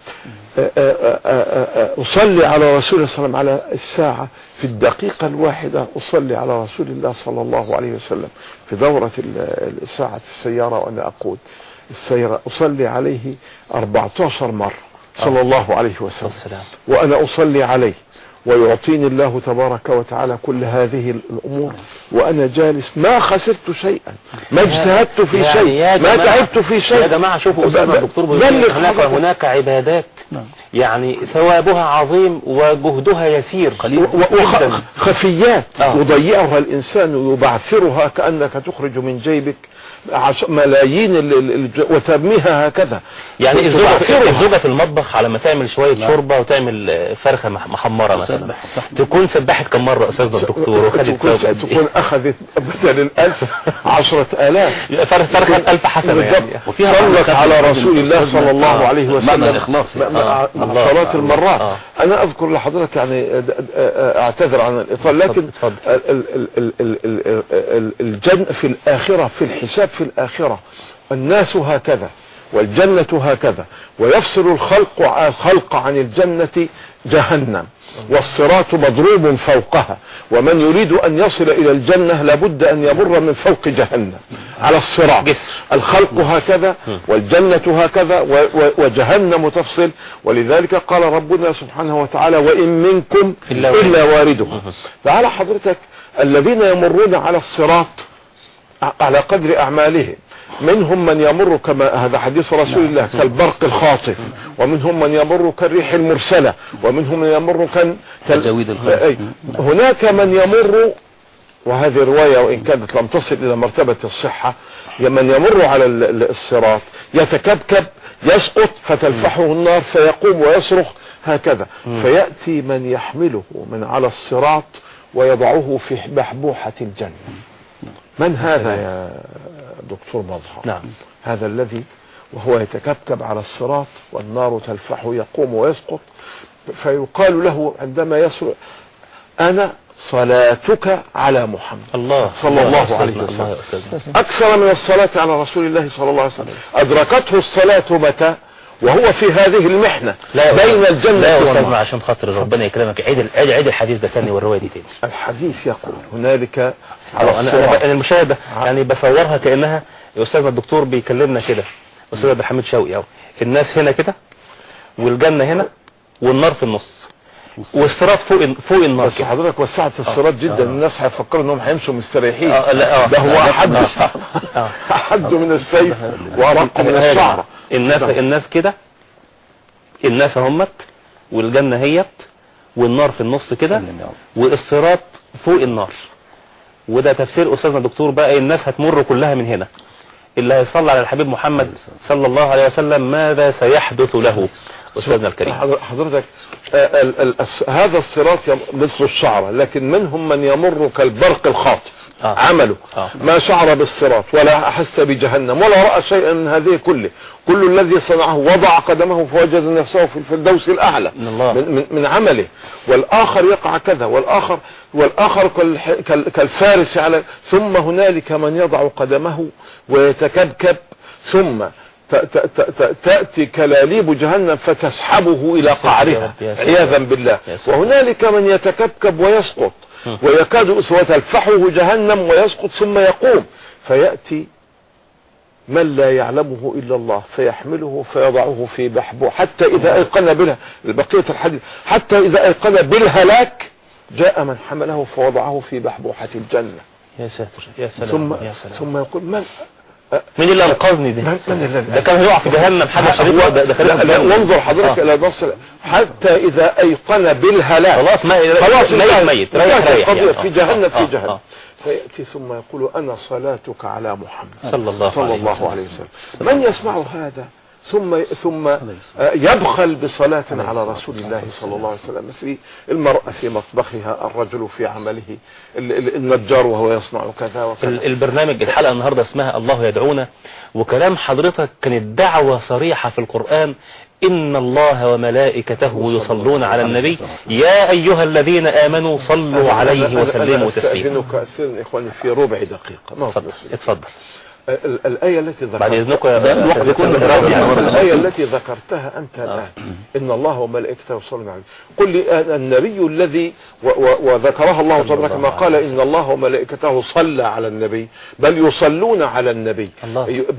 أ- أ- أ- أ- أصلي على رسول الله صلى الله عليه وسلم على الساعة في الدقيقة الواحدة أصلي على رسول الله صلى الله عليه وسلم في دورة ال- الساعة السيارة وأنا أقود. السيارة أصلي عليه 14 مرة. صلى الله عليه وسلم. والسلام. وأنا أصلي عليه. ويعطيني الله تبارك وتعالى كل هذه الأمور. وأنا جالس. ما خسرت شيئا. ما اجتهدت في يعني شيء. ما تعبت في شيء. يا جماعة شوفوا الدكتور بلغ بيقول هناك. هناك عبادات. نعم. يعني ثوابها عظيم وجهدها يسير. قليل. و- و- جداً. وخ- خفيات آه. يضيعها الإنسان يبعثرها كأنك تخرج من جيبك. عش- ملايين ال- وترميها هكذا يعني الزوجة تبعثرها. الزوجة في المطبخ على ما تعمل شوية نعم. شوربة وتعمل آه، فرخة مح- محمرة مثلا وتحمد. تكون سبحت كم مرة أستاذنا الدكتور وخدت تكون؟ تكون أخذت بدل الألف عشرة آلاف فرخ- فرخة ألف حسنة يعني صلت على رسول الله صلى الله آه. عليه وسلم يعني. آه. عشرات المرات. أنا أذكر لحضرتك يعني أعتذر عن الإطالة لكن اتفضل. ال- ال- ال- ال- ال- ال- الجنة في الآخرة في الحساب في الآخرة. الناس هكذا والجنة هكذا ويفصل الخلق الخلق عن الجنة جهنم. والصراط مضروب فوقها. ومن يريد أن يصل إلى الجنة لابد أن يمر من فوق جهنم. على الصراط. الخلق هكذا والجنة هكذا وجهنم تفصل. ولذلك قال ربنا سبحانه وتعالى وإن منكم إلا إلا وارده تعالى حضرتك الذين يمرون على الصراط على قدر أعمالهم منهم من يمر كما هذا حديث رسول الله كالبرق الخاطف ومنهم من يمر كالريح المرسلة ومنهم من يمر كان. هناك من يمر وهذه رواية وإن كانت لم تصل إلى مرتبة الصحة من يمر على ال- ال- الصراط يتكبكب يسقط فتلفحه النار فيقوم ويصرخ هكذا. فيأتي من يحمله من على الصراط ويضعه في بحبوحة الجنة. من هذا يا دكتور مظهر؟ نعم. هذا الذي وهو يتكبكب على الصراط والنار تلفحه يقوم ويسقط فيقال له عندما يصل أنا صلاتك على محمد. الله. صلى الله يا عليه وسلم. الله. أكثر من الصلاة على رسول الله صلى الله عليه وسلم. أدركته الصلاة متى؟ وهو في هذه المحنة لا بين الجنة لا عشان خاطر ربنا يكرمك. عيد عيد الحديث ده تاني والرواية دي تاني. الحديث يقول هنالك الصراط أنا المشاهدة يعني بصورها كأنها أستاذنا الدكتور بيكلمنا كده. أستاذ عبد الحميد شوقي أهو. الناس هنا كده والجنة هنا والنار في النص. والصراط فوق فوق النار بس. حضرتك وسعت الصراط جدا. الناس هيفكروا إنهم هيمشوا مستريحين. آه، لا، آه. ده هو لا، احد لا. آه. من السيف وأرق من الشعر. الناس الناس كده الناس همت والجنة هيت والنار في النص كده. والصراط فوق النار. وده تفسير أستاذنا الدكتور بقى الناس هتمر كلها من هنا. اللي هيصلي على الحبيب محمد صلى الله عليه وسلم ماذا سيحدث له؟ أستاذنا الكريم. حضر- حضرتك آه، هذا الصراط مثل الشعرة لكن منهم من يمر كالبرق الخاطف آه. عمله آه. ما شعر بالصراط ولا أحس بجهنم ولا رأى شيئا من هذه كله كل الذي صنعه وضع قدمه فوجد نفسه في الفردوس الأعلى من. من, من, عمله والآخر يقع كذا والآخر والآخر كالفارس على ثم هنالك من يضع قدمه ويتكبكب ثم تأتي كلاليب جهنم فتسحبه إلى قعرها. عياذا بالله. وهنالك من يتكبكب ويسقط ويكاد وتلفحه جهنم ويسقط ثم يقوم. فيأتي من لا يعلمه إلا الله فيحمله فيضعه في بحبه. حتى إذا أيقن بها بقية الحديث حتى إذا أيقن بالهلاك جاء من حمله فوضعه في بحبوحة الجنة. يا ساتر يا سلام ثم يا سلام. ثم يقول من مين اللي أنقذني ده ده كان هيقع في جهنم حاجة شريفه ده ده جهنم. وانظر حضرتك آه. إلى نص حتى إذا أيقن بالهلاك خلاص ما خلاص ميت ميت يعني. في جهنم في آه، جهنم آه. فيأتي ثم يقول أنا صلاتك على محمد صلى الله صلى. عليه وسلم من يسمع هذا ثم ثم آه، يبخل بصلاة على رسول الله صلى الله عليه وسلم. في المرأة في مطبخها الرجل في عمله ال- ال- النجار وهو يصنع كذا وكذا. ال- البرنامج الحلقة النهاردة اسمها الله يدعونا. وكلام حضرتك كانت دعوة صريحة في القرآن. إن الله وملائكته يصلون على النبي. يا أيها الذين آمنوا صلوا أنا- عليه أنا- أنا وسلموا تسليما أستأذنك أستاذن إخواني في ربع دقيقة. اتفضل. الآية التي ذكرتها بعد ورد. الآية التي ذكرتها أنت الآن إن الله وملائكته يصلون عليه قل لي آه، النبي الذي وذكرها الله تبارك ما قال إن الله وملائكته صلى على النبي بل يصلون على النبي.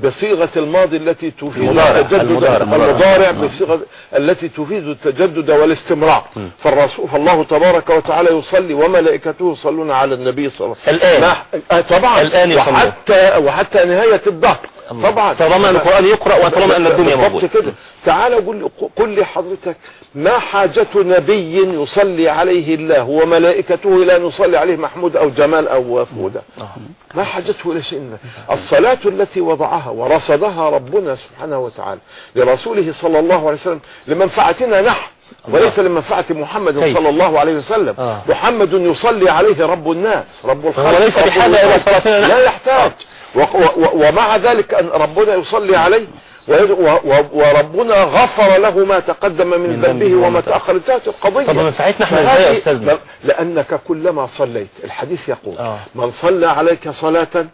بصيغة الماضي التي تفيد التجدد المضارع. نعم. بصيغة التي تفيد التجدد والاستمرار. فالرسول فالله تبارك وتعالى يصلي وملائكته يصلون على النبي صلى الله عليه وسلم الآن. آه، طبعا الآن. وحتى وحتى نهاية الدهر. طبعا طالما أن القرآن يقرأ وطالما أن الدنيا موجودة كده تعال قل لي قل لي حضرتك ما حاجة نبي يصلي عليه الله وملائكته إلى أن يصلي عليه محمود أو جمال أو فودة ما حاجته إلى شيء. الصلاة التي وضعها ورصدها ربنا سبحانه وتعالى لرسوله صلى الله عليه وسلم لمنفعتنا نحن وليس لمنفعة محمد؟ صلى الله عليه وسلم آه. محمد يصلي عليه رب الناس رب الخلق هو ليس رب بحاجة. إلى صلاتنا. لا يحتاج و- ومع ذلك أن ربنا يصلي عليه وربنا غفر له ما تقدم من, من ذنبه وما تأخر. انتهت القضية طب منفعتنا إحنا إزاي يا أستاذنا؟ لأنك كلما صليت الحديث يقول آه. من صلى عليك صلاة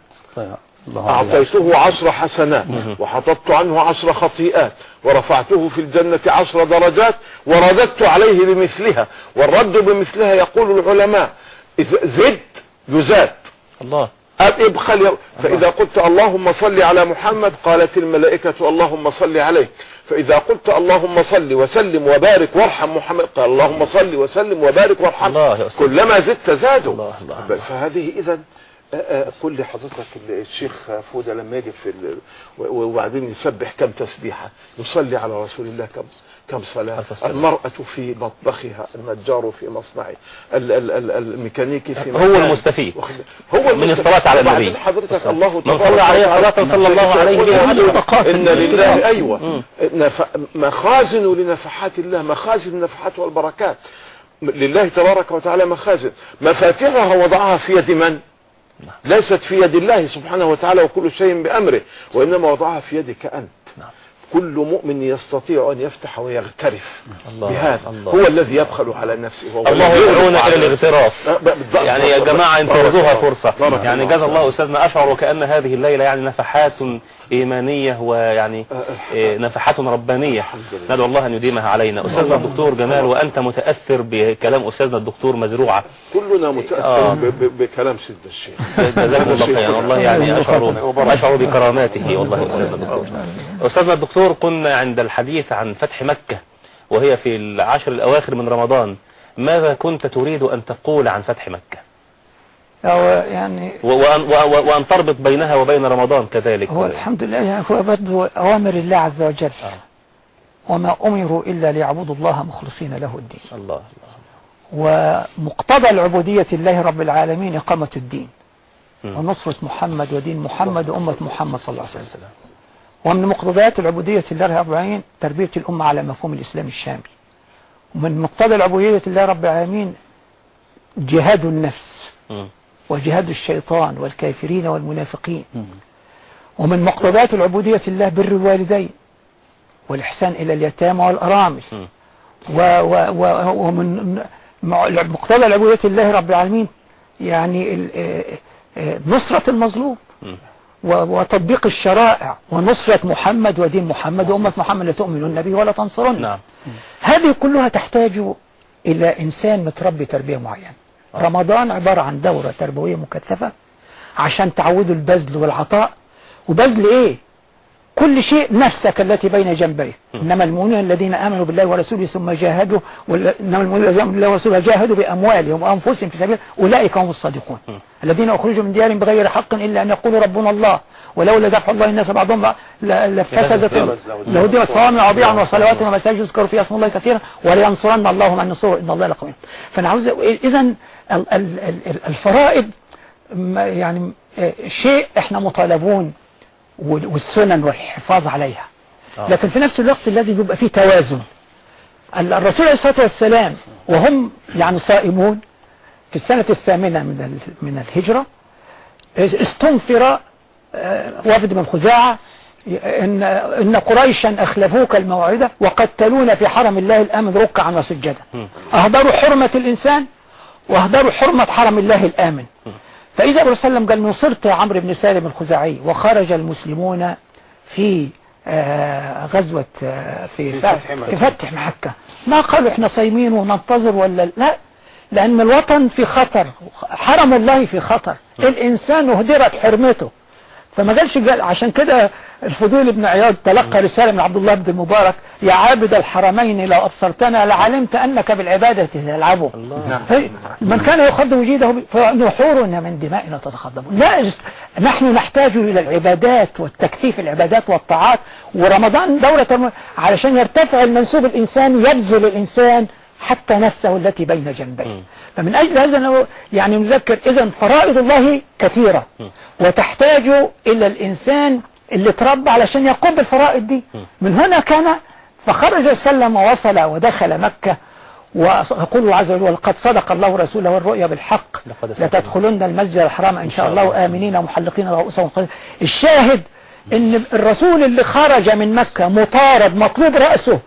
أعطيته عشر حسنات وحطبت عنه عشر خطيئات ورفعته في الجنة عشر درجات ورددت عليه بمثلها والرد بمثلها يقول العلماء زد يزاد. الله. ابخل فإذا قلت اللهم صل على محمد قالت الملائكة اللهم صل عليه. فإذا قلت اللهم صل وسلم وبارك وارحم محمد قال اللهم صل وسلم وبارك وارحم. كلما زدت زادوا. فهذه إذا قل لي حضرتك الشيخ فودة لما يجي في ال- وبعدين يسبح كم تسبيحة يصلي على رسول الله كم كم صلاة. المرأة في مطبخها النجار في مصنعه ال- ال- ال- الميكانيكي في هو مكانه. المستفيد. هو من. الصلاة على النبي. حضرتك الله من صلى عليه صلاة صلى الله عليه يقول إن لله. أيوة. نف... مخازن لنفحات الله. مخازن النفحات والبركات. لله تبارك وتعالى مخازن. مفاتيحها وضعها في يد من؟ ليست في يد الله سبحانه وتعالى وكل شيء بأمره وإنما وضعها في يدك أنت نعم. كل مؤمن يستطيع أن يفتح ويغترف الله. بهذا الله. هو الذي يبخل على نفسه هو الله يدعونا إلى. الاغتراف. يعني يا جماعة انتهزوها. فرصة يعني. جزا الله أستاذنا أشعر وكأن هذه الليلة يعني نفحات إيمانية ويعني إيه، نفحات ربانية. ندعو الله أن يديمها علينا. أستاذنا الدكتور جمال وأنت متأثر بكلام أستاذنا الدكتور مزروعة. كلنا متأثر آه. بكلام سيد الشيخ. جزاكم الله خيرا. والله يعني أشعر أشعر بكراماته. والله أستاذنا الدكتور. أستاذنا الدكتور كنا عند الحديث عن فتح مكة وهي في العشر الأواخر من رمضان. ماذا كنت تريد أن تقول عن فتح مكة؟ هو يعني وأن, وأن تربط بينها وبين رمضان كذلك. هو الحمد لله يعني هو برضه أوامر الله عز وجل. آه. وما أمروا إلا ليعبدوا الله مخلصين له الدين. الله. ومقتضى العبودية لله رب العالمين إقامة الدين. مم. ونصرة محمد ودين محمد وأمة محمد صلى الله عليه وسلم. الله ومن مقتضيات العبودية لله رب العالمين تربية الأمة على مفهوم الإسلام الشامل ومن مقتضى العبودية لله رب العالمين جهاد النفس. مم. وجهاد الشيطان والكافرين والمنافقين. ومن مقتضيات العبودية لله بر الوالدين والإحسان إلى اليتامى والأرامل. و و و ومن مقتضى العبودية لله رب العالمين يعني نصرة المظلوم. وتطبيق الشرائع ونصرة محمد ودين محمد وأمة محمد لا تؤمنون به ولا تنصرون نعم. هذه كلها تحتاج إلى إنسان متربي تربية معينة. رمضان عبارة عن دورة تربوية مكثفة عشان تعودوا البذل والعطاء. وبذل إيه؟ كل شيء نفسك التي بين جنبيك. إنما المؤمنون الذين آمنوا بالله ورسوله ثم جاهدوا إنما المؤمنون الذين آمنوا بالله ورسوله جاهدوا بأموالهم وأنفسهم في سبيل أولئك هم الصادقون. الذين أخرجوا من ديارهم بغير حق إلا أن يقولوا ربنا الله ولولا دفع الله الناس بعضهم لفسدت لهدمت صوامع وبيع وصلوات ومساجد يذكر فيها اسم الله كثيرا ولينصرن الله من ينصره إن الله لقوي. فأنا عاوز إذا الفرائض يعني آه، شيء إحنا مطالبون والسنن والحفاظ عليها. آه. لكن في نفس الوقت لازم يبقى فيه توازن. ال- الرسول عليه الصلاة والسلام وهم يعني صائمون في السنة الثامنة من من الهجرة استنفر آه، وفد من خزاعة إن, إن قريشا أخلفوك الموعدة وقتلون في حرم الله الآمن ركعا وسجدا. أهدروا حرمة الإنسان وأهدروا حرمة حرم الله الآمن. فإذا الرسول صلى الله عليه وسلم قال نصرت يا عمرو بن سالم الخزاعي. وخرج المسلمون في آه، غزوة آه، في فتح مكة. في فتح مكة. ما قالوا إحنا صايمين وننتظر ولا لا؟ لأن الوطن في خطر حرم الله في خطر. الإنسان اهدرت حرمته. فما قالش قال عشان كده الفضيل بن عياض تلقى رسالة من عبد الله بن المبارك يا عابد الحرمين لو أبصرتنا لعلمت أنك بالعبادة تلعبه من كان يخضم جيده فنحورنا من دمائنا تتخضم لا نحن نحتاج إلى العبادات والتكثيف العبادات والطاعات ورمضان دورة. علشان يرتفع المنسوب الإنسان يبذل الإنسان حتى نفسه التي بين جنبيه. فمن أجل هذا يعني نذكر إذا فرائض الله كثيرة. وتحتاج إلى الإنسان اللي تربى علشان يقوم بالفرائض دي. من هنا كان فخرج وسلم ووصل ودخل مكة. ويقول عز وجل قد صدق الله رسوله الرؤيا بالحق. لتدخلن المسجد الحرام إن شاء الله. آمنين محلقين رؤوسهم الشاهد إن الرسول اللي خرج من مكة مطارد مطلوب رأسه.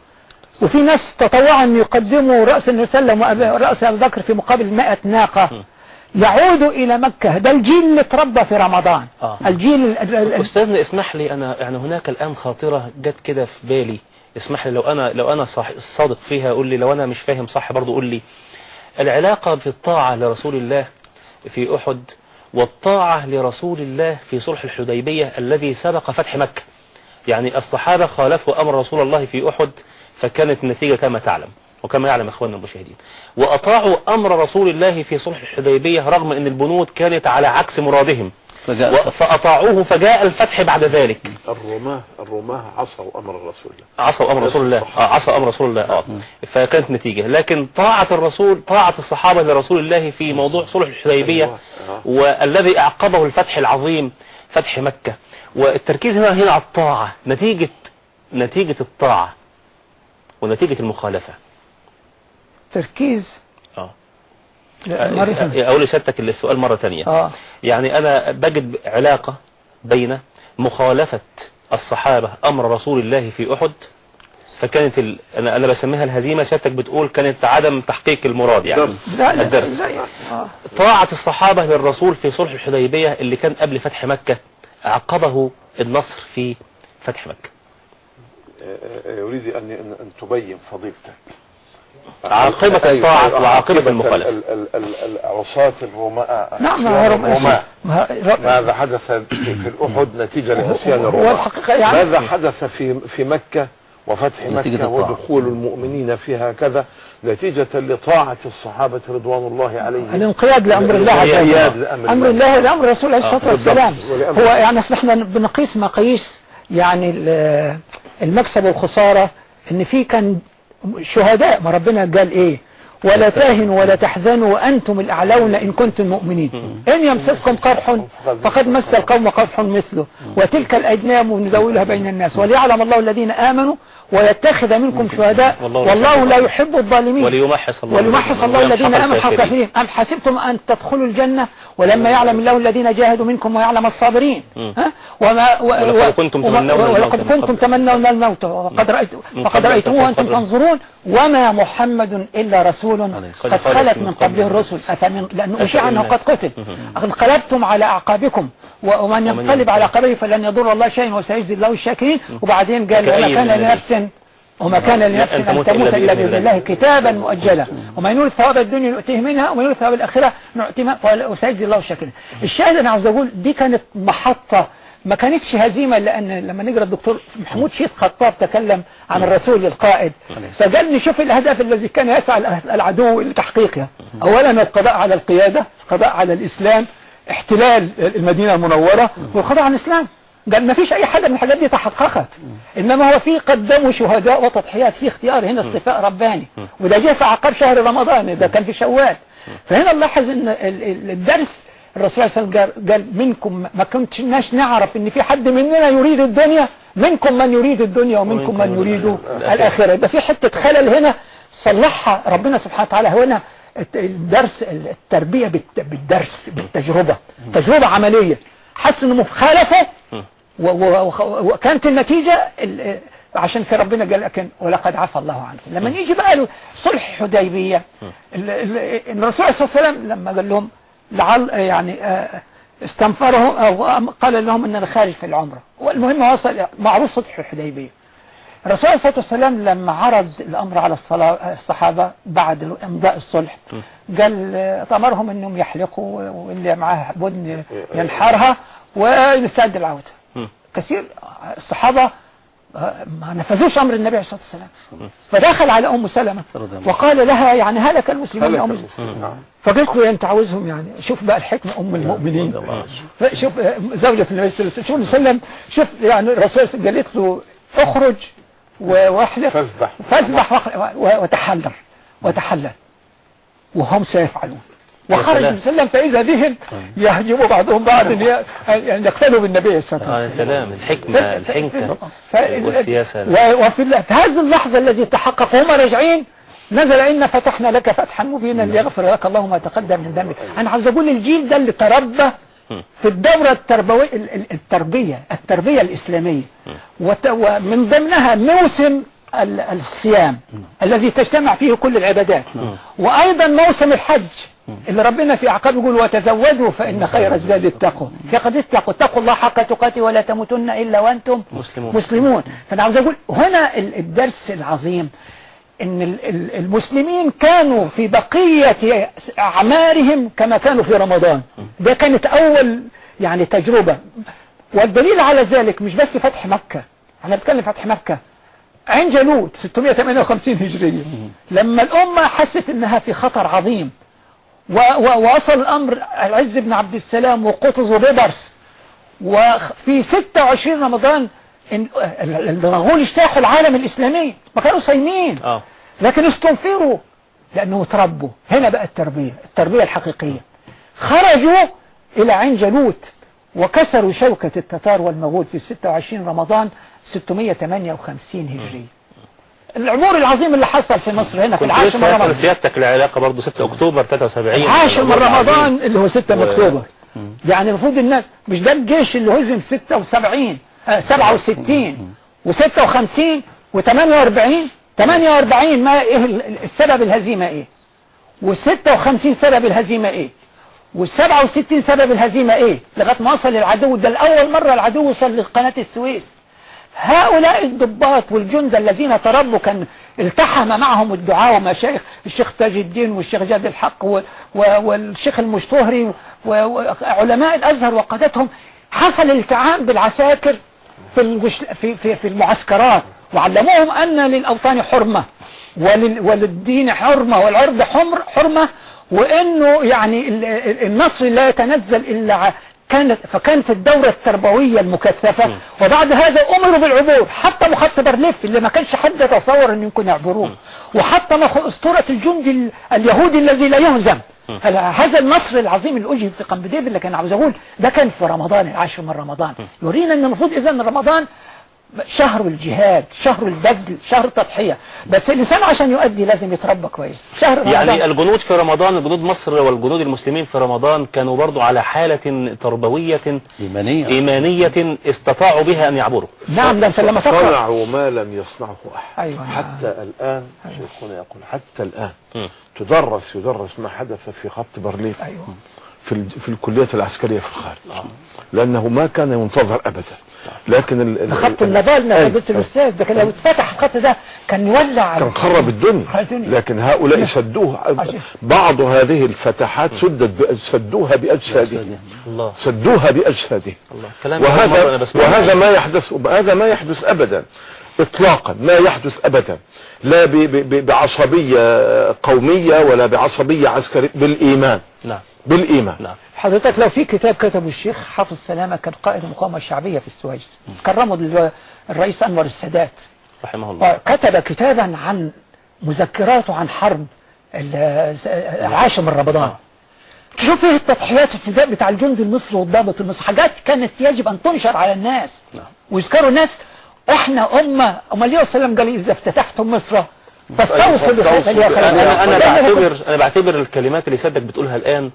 وفي ناس تطوعا يقدموا رأس النبي صلى الله عليه وسلم ورأس أبي بكر في مقابل 100 ناقة. يعود إلى مكة. ده الجيل اللي اتربى في رمضان. آه. الجيل ال- ال- ال- أستاذنا اسمح لي أنا يعني هناك الآن خاطرة جت كده في بالي. اسمح لي لو أنا لو أنا صح صادق فيها قول لي لو أنا مش فاهم صح برضو قول لي. العلاقة بالطاعة لرسول الله في أحد والطاعة لرسول الله في صلح الحديبية الذي سبق فتح مكة. يعني الصحابة خالفوا أمر رسول الله في أحد فكانت النتيجة كما تعلم وكما يعلم إخواننا المشاهدين. وأطاعوا أمر رسول الله في صلح الحديبية رغم أن البنود كانت على عكس مرادهم. فأطاعوه فجاء الفتح بعد ذلك. الرماة الرماة عصوا أمر الرسول عصوا أمر رسول الله. آه، عصوا أمر رسول الله. آه. فكانت نتيجة. لكن طاعة الرسول طاعة الصحابة لرسول الله في موضوع صلح الحديبية آه. والذي أعقبه الفتح العظيم فتح مكة. والتركيز هنا هنا على الطاعة. نتيجة نتيجة الطاعة. ونتيجة المخالفة تركيز آه. أقول لسيادتك السؤال مرة ثانية آه يعني أنا بجد علاقة بين مخالفة الصحابة أمر رسول الله في أحد فكانت ال... أنا أنا بسميها الهزيمة سيادتك بتقول كانت عدم تحقيق المراد يعني درس. لا لا الدرس. لا. آه. طاعة الصحابة للرسول في صلح الحديبية اللي كان قبل فتح مكة عقبه النصر في فتح مكة يريد أن أن أن تبين فضيلتك. عاقبة أيوة، الطاعة وعاقبة عاقبة المخالفة. ال- ال- ال- العصاة الرماء. نعم ما- رب- ماذا حدث في الأحد نتيجة لعصيان الحقيقة يعني ماذا حدث في في مكة وفتح مكة. ودخول المؤمنين فيها كذا نتيجة لطاعة الصحابة رضوان الله عليهم؟ الانقياد لأمر الله الانقياد لأمر أمر الله لأمر الرسول عليه الصلاة آه، والسلام. هو يعني إحنا بنقيس مقاييس يعني ال- المكسب والخسارة إن في كان شهداء ما ربنا قال إيه؟ ولا تاهنوا ولا تحزنوا وأنتم الأعلون إن كنتم مؤمنين. إن يمسسكم قرح فقد مس القوم قرح مثله. وتلك الأجنام ندولها بين الناس. وليعلم الله الذين آمنوا ويتخذ منكم شهداء. والله والله لا يحب الظالمين. وليمحص الله وليمحص الله الذين حق فيهم أم حسبتم أن تدخلوا الجنة؟ ولما يعلم الله الذين جاهدوا منكم ويعلم الصابرين. ها؟ وما و ولقد كنتم تمنون ولقد كنتم. تمنون الموت. وقد رأيت قبل رأيتموه وأنتم. تنظرون. وما محمد إلا رسول قد خلت من قبله الرسل. أفمن لأنه أشيع أنه قد قتل. انقلبتم على أعقابكم. ومن ينقلب على عقبيه فلن يضر الله شيئا وسيجزي الله الشاكرين. وبعدين قال وما كان. لنفس وما كان لنفس أن تموت إلا بإذن الله. كتابا مؤجلا. وما ينول ثواب الدنيا نؤتيه منها وما ينول ثواب الآخرة نؤتيه منها. وسيجزي الله الشاكرين الشاهد أنا عاوز أقول دي كانت محطة ما كانتش هزيمة لأن لما نقرأ الدكتور محمود شيخ خطاب تكلم عن الرسول القائد. فقال نشوف الأهداف الذي كان يسعى العدو لتحقيقها. أولا القضاء على القيادة القضاء على الإسلام احتلال المدينة المنورة والقضاء على الإسلام. قال ما فيش أي حاجة من الحاجات دي تحققت. إنما هو في قدموا شهداء وتضحيات في اختيار هنا اصطفاء رباني. وده جاء في عقاب شهر رمضان ده كان في شوال. فهنا نلاحظ إن ال- ال- الدرس الرسول صلى الله عليه وسلم قال- منكم ما كنتش نعرف إن في حد مننا يريد الدنيا منكم من يريد الدنيا ومنكم من يريد الآخرة. يبقى في حتة خلل هنا صلحها ربنا سبحانه وتعالى. هنا الت- الدرس التربية بالدرس بالتجربة. تجربة عملية. حس إنه مخالفة وكانت النتيجة ال- عشان كده ربنا قال لكن ولقد عفى الله عنكم. لما نيجي بقى صلح حديبية ال- ال- الرسول صلى الله عليه وسلم لما قال لهم لعل يعني آه، استنفرهم أو قال لهم أن أنا خارج في العمرة. والمهم وصل معروف صلح الحديبية. الرسول صلى الله عليه وسلم لما عرض الأمر على الصحابة بعد إمضاء الصلح قال آه، أمرهم أنهم يحلقوا واللي معاه بدن ينحرها ويستعد العودة. كثير الصحابة آه، ما نفذوش أمر النبي عليه الصلاة والسلام. فدخل على أم سلمة وقال لها يعني هلك المسلمون أم. نعم. فقلت له أنت عاوزهم يعني؟ شوف بقى الحكمة أم المؤمنين. شوف زوجة النبي صلى الله عليه وسلم. شوف يعني الرسول قالت له اخرج واحلق. فاذبح. فاذبح وتحلل وتحلل. وهم سيفعلون. وخرج وسلم فإذا بهم يهجم بعضهم بعض ان ي- ان يقتلوا بالنبي صلى الله آه عليه وسلم الحكمة الحنكة والسياسة. وفي هذه اللحظة التي تحقق هم راجعين نزل إن فتحنا لك فتحا مبينا ليغفر لك الله ما تقدم من ذنبك. أنا عاوز أقول الجيل ده اللي تربى في الدورة التربوية ال- ال- التربية التربية الإسلامية. ومن ضمنها موسم الصيام الذي تجتمع فيه كل العبادات. وأيضا موسم الحج. اللي ربنا في أعقاب يقول وتزودوا فإن خير الزاد التقوى. في قضية التقوى اتقوا. الله حق تقاته ولا تموتن إلا وأنتم مسلمون. مسلمون. فأنا عاوز أقول هنا ال- الدرس العظيم إن ال- ال- المسلمين كانوا في بقية أعمارهم كما كانوا في رمضان. ده كانت أول يعني تجربة. والدليل على ذلك مش بس فتح مكة. أنا بتكلم فتح مكة. عين جالوت 658 هجرية لما الأمة حست إنها في خطر عظيم ووصل الأمر العز بن عبد السلام وقطز وبيبرس. وفي 26 رمضان الغول اجتاحوا العالم الإسلامي. ما كانوا صايمين. آه. لكن استنفروا لأنه تربوا. هنا بقى التربية التربية الحقيقية. خرجوا إلى عين جالوت. وكسروا شوكة التتار والمغول في 26 رمضان 658 هجري. العبور العظيم اللي حصل في مصر هنا في العاشر من رمضان. سيادتك العلاقة برضه 6 أكتوبر 73 العاشر من رمضان. اللي هو 6 من و- أكتوبر. يعني المفروض الناس مش ده الجيش اللي هزم 76 آه، 67 و56 و48 48 ما إيه ال- ال- السبب الهزيمة إيه؟ و56 سبب الهزيمة إيه؟ وال67 سبب الهزيمة إيه؟ لغاية ما وصل العدو ده الأول مرة العدو وصل لقناة السويس. هؤلاء الضباط والجند الذين تربوا كان التحم معهم الدعاء ومشايخ الشيخ تاج الدين والشيخ جاد الحق والشيخ المشطهري وعلماء الأزهر وقادتهم. حصل التعام بالعساكر في. في في في المعسكرات. وعلموهم أن للأوطان حرمة ولل... وللدين حرمة والعرض حمر حرمة وأنه يعني ال- ال- النصر لا يتنزل إلا ع- كانت فكانت الدورة التربوية المكثفة. وبعد هذا أمروا بالعبور. حتى مخط برليف اللي ما كانش حد يتصور أن يمكن يعبروه وحتى أسطورة الجندي ال- اليهودي الذي لا يهزم. هذا النصر العظيم اللي أجهد في قنب ديفيد اللي كان عاوز أقول ده كان في رمضان العاشر من رمضان. يورينا أن المفروض إذا رمضان شهر الجهاد شهر البذل شهر التضحية. بس الإنسان عشان يؤدي لازم يتربى كويس. شهر يعني رمضان. الجنود في رمضان الجنود مصر والجنود المسلمين في رمضان كانوا برضو على حالة تربوية إيمانية. إيمانية استطاعوا بها أن يعبروا. نعم ده لما صنعوا ما لم يصنعه أحد. أيوة. نعم. حتى الآن شيخنا يقول حتى الآن مم. تدرس يدرس ما حدث في خط برليف أيوة. في ال- في الكليات العسكرية في الخارج. لأنه ما كان ينتظر أبدا. لكن خط ال- النضال ما قدرت الأستاذ ده كان لو اتفتح الخط ده كان يولع كان خرب الدنيا. لكن هؤلاء سدوها عشان. بعض هذه الفتحات سدت سدوها بأجسادهم. الله. سدوها أنا وهذا. وهذا ما يحدث هذا ما يحدث ابدا. اطلاقا. ما يحدث ابدا. لا ب- ب- ب- بعصبية قومية ولا بعصبية عسكرية. بالإيمان. نعم. بالإيمان. نعم. حضرتك لو في كتاب كتبه الشيخ حافظ سلامة كان قائد المقاومة الشعبية في السويس. كرمه ال- الرئيس أنور السادات. رحمه الله. كتب كتابا عن مذكراته عن حرب العاشر من رمضان. تشوف فيه التضحيات الفداء بتاع الجندي المصري والضابط المصري. حاجات كانت يجب أن تنشر على الناس ويذكروا الناس. إحنا أمة أمال ليه وسلم قال إذا افتتحتم مصر فاستوصوا بهذا يا خير أنا بعتبر أنا بعتبر الكلمات اللي سيادتك بتقولها الآن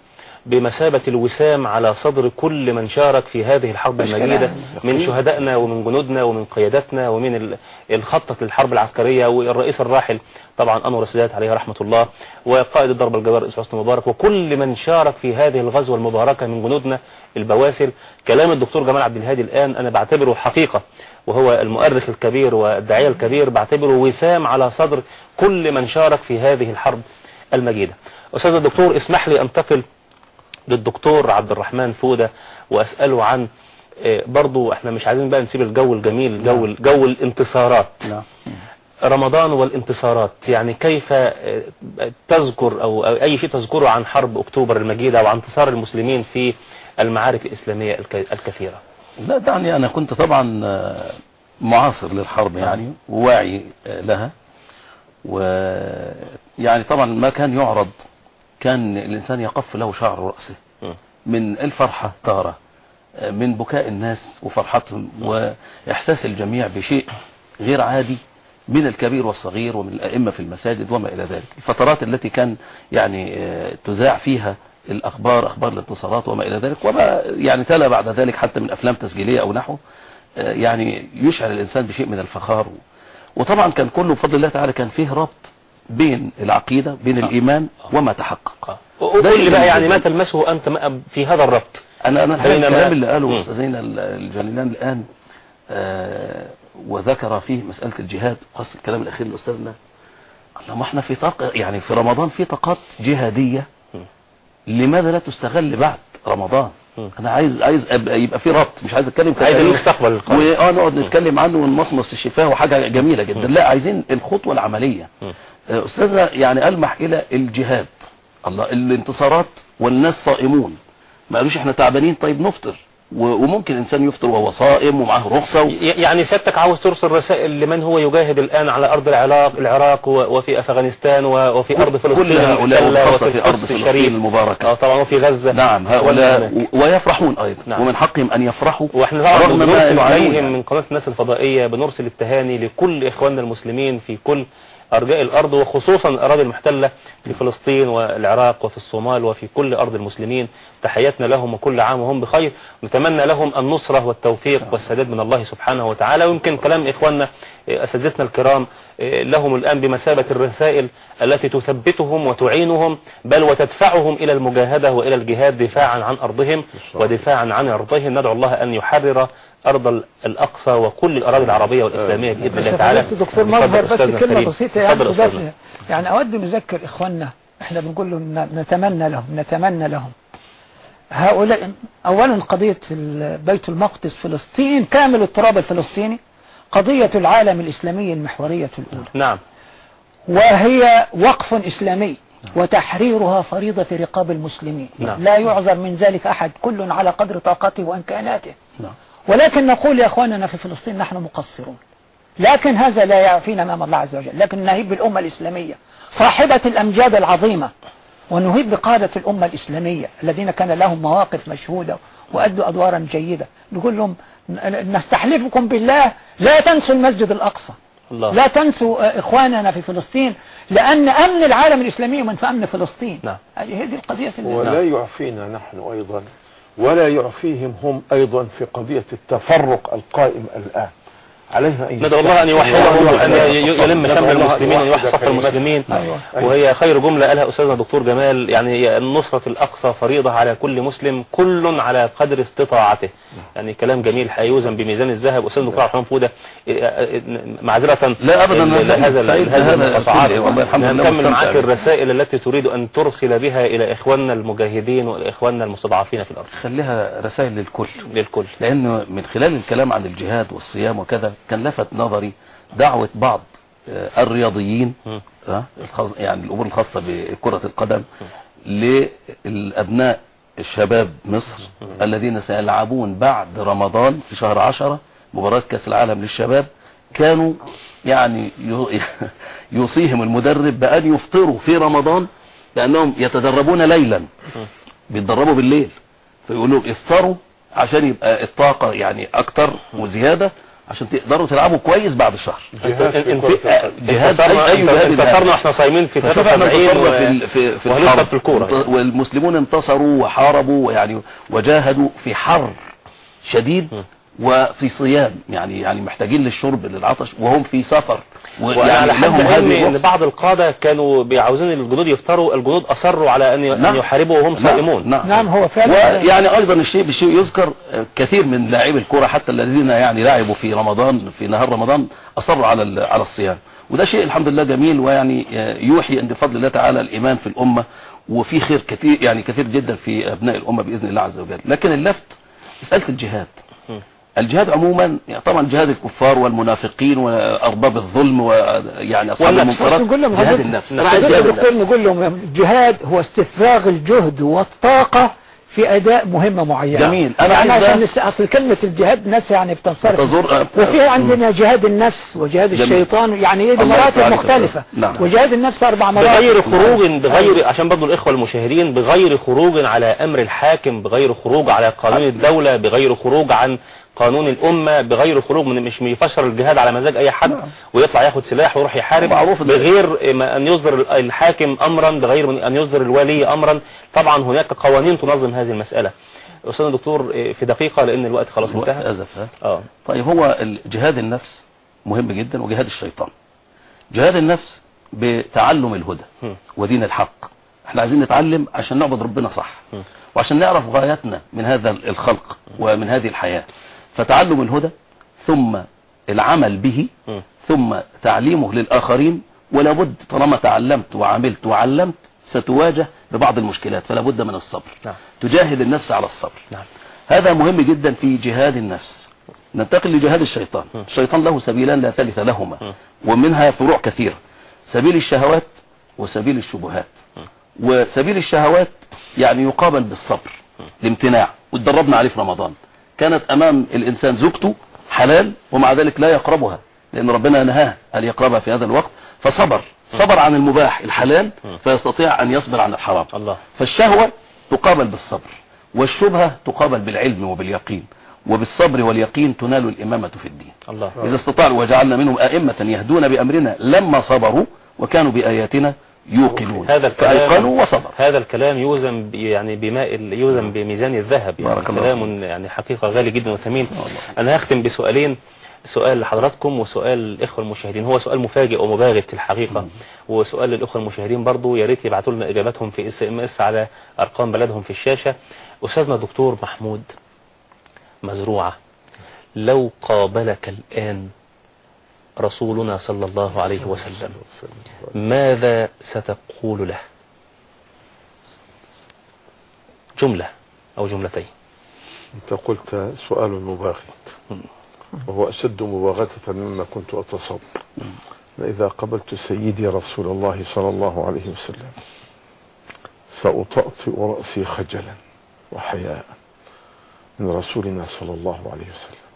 بمثابة الوسام على صدر كل من شارك في هذه الحرب المجيدة. من شهدائنا ومن جنودنا ومن قياداتنا ومن ال- الخطة للحرب العسكرية والرئيس الراحل. طبعا أنور السادات عليه رحمة الله وقائد الضربة الجوية رئيس حسني مبارك وكل من شارك في هذه الغزوة المباركة من جنودنا البواسل. كلام الدكتور جمال عبد الهادي الآن أنا بعتبره حقيقة وهو المؤرخ الكبير والداعية الكبير بعتبره وسام على صدر كل من شارك في هذه الحرب المجيدة. أستاذ الدكتور اسمح لي أنتقل للدكتور عبد الرحمن فودة وأسأله عن آه، برضو إحنا مش عايزين بقى نسيب الجو الجميل جو, جو الانتصارات. نعم. رمضان والانتصارات يعني كيف آه، تذكر أو أي شيء تذكره عن حرب أكتوبر المجيدة أو عن انتصار المسلمين في المعارك الإسلامية الك- الكثيرة؟ لا دعني أنا كنت طبعا آه، معاصر للحرب يعني وواعي لها. ويعني طبعا ما كان يعرض كان الإنسان يقف له شعر رأسه. من الفرحة تارة من بكاء الناس وفرحتهم وإحساس الجميع بشيء غير عادي من الكبير والصغير ومن الأئمة في المساجد وما إلى ذلك. الفترات التي كان يعني آه، تذاع فيها الأخبار أخبار الانتصارات وما إلى ذلك وما يعني تلا بعد ذلك حتى من أفلام تسجيلية أو نحو آه، يعني يشعر الإنسان بشيء من الفخار. وطبعا كان كله بفضل الله تعالى كان فيه ربط بين العقيدة بين الإيمان وما تحقق وقول لي بقى يعني ما تلمسه أنت في هذا الربط الحقيقة بينما- الكلام اللي قاله. استاذنا ال- الجليلان الآن آه وذكر فيه مسألة الجهاد خاصة الكلام الأخير لأستاذنا ما إحنا في طاقة يعني في رمضان في طاقات جهادية. لماذا لا تستغل بعد رمضان. أنا عايز عايز يبقى في ربط مش عايز أتكلم في عايز المستقبل. واه نقعد نتكلم عنه ونمصمص الشفاه وحاجة جميلة جدا. لا عايزين الخطوة العملية. مم. آه، استاذنا يعني ألمح إلى الجهاد. الله الانتصارات والناس صائمون. ما قالوش إحنا تعبانين طيب نفطر. وممكن إنسان يفطر وهو صائم ومعاه رخصة و... يعني سيادتك عاوز ترسل رسائل لمن هو يجاهد الآن على أرض العراق العراق وفي أفغانستان و- وفي أرض فلسطين كل هؤلاء وخاصة وفي في القدس فلسطين المباركة آه طبعا وفي غزة نعم هؤلاء ويفرحون أيضا نعم. ومن حقهم أن يفرحوا وإحنا طبعا رغم ما بنرسل يعني. من قناة الناس الفضائية بنرسل التهاني لكل إخواننا المسلمين في كل أرجاء الأرض وخصوصا الأراضي المحتلة في فلسطين والعراق وفي الصومال وفي كل أرض المسلمين. تحياتنا لهم وكل عام وهم بخير. نتمنى لهم النصرة والتوفيق والسداد من الله سبحانه وتعالى. ويمكن كلام إخواننا آه، أساتذتنا الكرام لهم الآن بمثابة الرسائل التي تثبتهم وتعينهم بل وتدفعهم إلى المجاهدة وإلى الجهاد دفاعا عن أرضهم ودفاعا عن عرضهم ندعو الله أن يحرر أرض ال- الأقصى وكل الأراضي العربية والإسلامية بإذن الله تعالى اتفضل مظهر بس كلمة. بسيطة يعني. يعني أود أن نذكر إخواننا إحنا بنقول لهم نتمنى لهم نتمنى لهم هؤلاء أولا قضية بيت المقدس فلسطين كامل التراب الفلسطيني قضية العالم الإسلامي المحورية الأولى نعم وهي وقف إسلامي وتحريرها فريضة في رقاب المسلمين نعم. لا يعذر من ذلك أحد كل على قدر طاقته وإمكاناته نعم. ولكن نقول يا أخواننا في فلسطين نحن مقصرون. لكن هذا لا يعفينا أمام الله عز وجل. لكن نهيب بالأمة الإسلامية. صاحبة الأمجاد العظيمة. ونهيب بقادة الأمة الإسلامية. الذين كان لهم مواقف مشهودة وأدوا أدوارا جيدة. نقول لهم نستحلفكم بالله لا تنسوا المسجد الأقصى. الله. لا تنسوا آه، إخواننا في فلسطين. لأن أمن العالم الإسلامي من أمن فلسطين. نعم. هذه القضية ولا يعفينا نحن أيضا. ولا يعفيهم هم أيضا في قضية التفرق القائم أن ندعو الله أن يوحدهم وأن ي- ي- يلم شمل أن المسلمين وأن يوحد كلمتهم. المسلمين. أيوة. وهي خير جملة قالها أستاذنا دكتور جمال يعني هي النصرة الأقصى فريضة على كل مسلم كل على قدر استطاعته. يعني كلام جميل هيوزن بميزان الذهب. أستاذ دكتور عبد الرحمن فودة معذرة. لا أبداً، هذا هذا نكمل معاك. الرسائل التي تريد أن ترسل بها إلى إخواننا المجاهدين وإخواننا المستضعفين في الأرض. خليها رسائل للكل. للكل. لأنه من خلال الكلام عن الجهاد والصيام وكذا كان لفت نظري دعوة بعض آه، الرياضيين. آه، يعني الأمور الخاصة بكرة القدم للأبناء الشباب مصر الذين سيلعبون بعد رمضان في شهر عشرة مباراة كأس العالم للشباب. كانوا يعني يو- يوصيهم المدرب بأن يفطروا في رمضان لأنهم يتدربون ليلا. بيتدربوا بالليل. فيقول لهم افطروا عشان يبقى الطاقة يعني أكتر وزيادة. عشان تقدروا تلعبوا كويس بعد الشهر جهاد في انت- كرة القدم. جهاد انتصرنا. وإحنا صايمين في فشوف إحنا 73 انتصرنا في و- في الحرب في الكورة. انت- والمسلمون انتصروا وحاربوا يعني وجاهدوا في حر شديد وفي صيام يعني يعني محتاجين للشرب للعطش وهم في سفر. وأنا على حد لهم علمي هذه ان. بعض القادة كانوا بيعاوزين الجنود يفطروا الجنود أصروا على أن أن نعم. يحاربوا وهم نعم، صائمون نعم. نعم هو فعلا ويعني أيضا الشيء بالشيء يذكر كثير من لاعبي الكرة حتى الذين يعني لعبوا في رمضان في نهار رمضان أصروا على ال- على الصيام. وده شيء الحمد لله جميل ويعني يوحي أن بفضل الله تعالى الإيمان في الأمة وفي خير كثير يعني كثير جدا في أبناء الأمة بإذن الله عز وجل. لكن اللفت مساله الجهاد. الجهاد عموما يعني طبعا جهاد الكفار والمنافقين وأرباب الظلم ويعني أصحاب. المنكرات جهاد النفس أنا عايز دكتور. نقول لهم الجهاد هو استفراغ الجهد والطاقة في أداء مهمة معينة جميل. أنا يعني عشان نس... أصل كلمة الجهاد ناس يعني بتنصرف تزور وفي عندنا جهاد النفس وجهاد جميل. الشيطان يعني إيه مراتب. مختلفة نعم. وجهاد النفس أربع مراتب بغير خروج بغير عشان برضو الإخوة المشاهدين بغير خروج على أمر الحاكم بغير خروج على قانون الدولة بغير خروج عن قانون الأمة بغير خروج من مش يفشر الجهاد على مزاج أي حد نعم. ويطلع ياخد سلاح ويروح يحارب معروف بغير ما أن يصدر الحاكم امرا بغير من أن يصدر الولي امرا. طبعا هناك قوانين تنظم هذه المسألة. أستاذ دكتور في دقيقة لأن الوقت خلاص انتهى. أزف آه. طيب هو جهاد النفس مهم جدا وجهاد الشيطان. جهاد النفس بتعلم الهدى. ودين الحق. إحنا عايزين نتعلم عشان نعبد ربنا صح. وعشان نعرف غايتنا من هذا الخلق ومن هذه الحياة. فتعلم الهدى ثم العمل به م. ثم تعليمه للآخرين ولا بد طالما تعلمت وعملت وعلمت ستواجه ببعض المشكلات فلا بد من الصبر. نعم. تجاهد النفس على الصبر. نعم. هذا مهم جدا في جهاد النفس. ننتقل لجهاد الشيطان. م. الشيطان له سبيلان لا ثالث لهما م. ومنها فروع كثيرة. سبيل الشهوات وسبيل الشبهات. وسبيل الشهوات يعني يقابل بالصبر الامتناع. واتدربنا عليه في رمضان. كانت أمام الإنسان زوجته حلال ومع ذلك لا يقربها لأن ربنا نهاه أن يقربها في هذا الوقت فصبر صبر عن المباح الحلال فيستطيع أن يصبر عن الحرام. الله. فالشهوة تقابل بالصبر والشبهة تقابل بالعلم وباليقين وبالصبر واليقين تنال الإمامة في الدين. الله. إذا استطاعوا وجعلنا منهم أئمة يهدون بأمرنا لما صبروا وكانوا بآياتنا يوقنون. هذا الكلام فأيقنوا وصبر هذا الكلام يوزن يعني بماء يوزن بميزان الذهب. يعني بارك الله كلام يعني حقيقة غالي جدا وثمين. الله. أنا هختم بسؤالين. سؤال لحضراتكم وسؤال الإخوة المشاهدين. هو سؤال مفاجئ ومباغت الحقيقة. وسؤال للإخوة المشاهدين برضو. يا ريت يبعتوا لنا إجاباتهم في SMS على أرقام بلدهم في الشاشة. أستاذنا دكتور محمود مزروعة لو قابلك الآن رسولنا صلى الله عليه وسلم. ماذا ستقول له؟ جملة أو جملتين. أنت قلت سؤال مباغت. وهو أشد مباغتة مما كنت اتصور إذا قبلت سيدي رسول الله صلى الله عليه وسلم سأطأطئ رأسي خجلا وحياء من رسولنا صلى الله عليه وسلم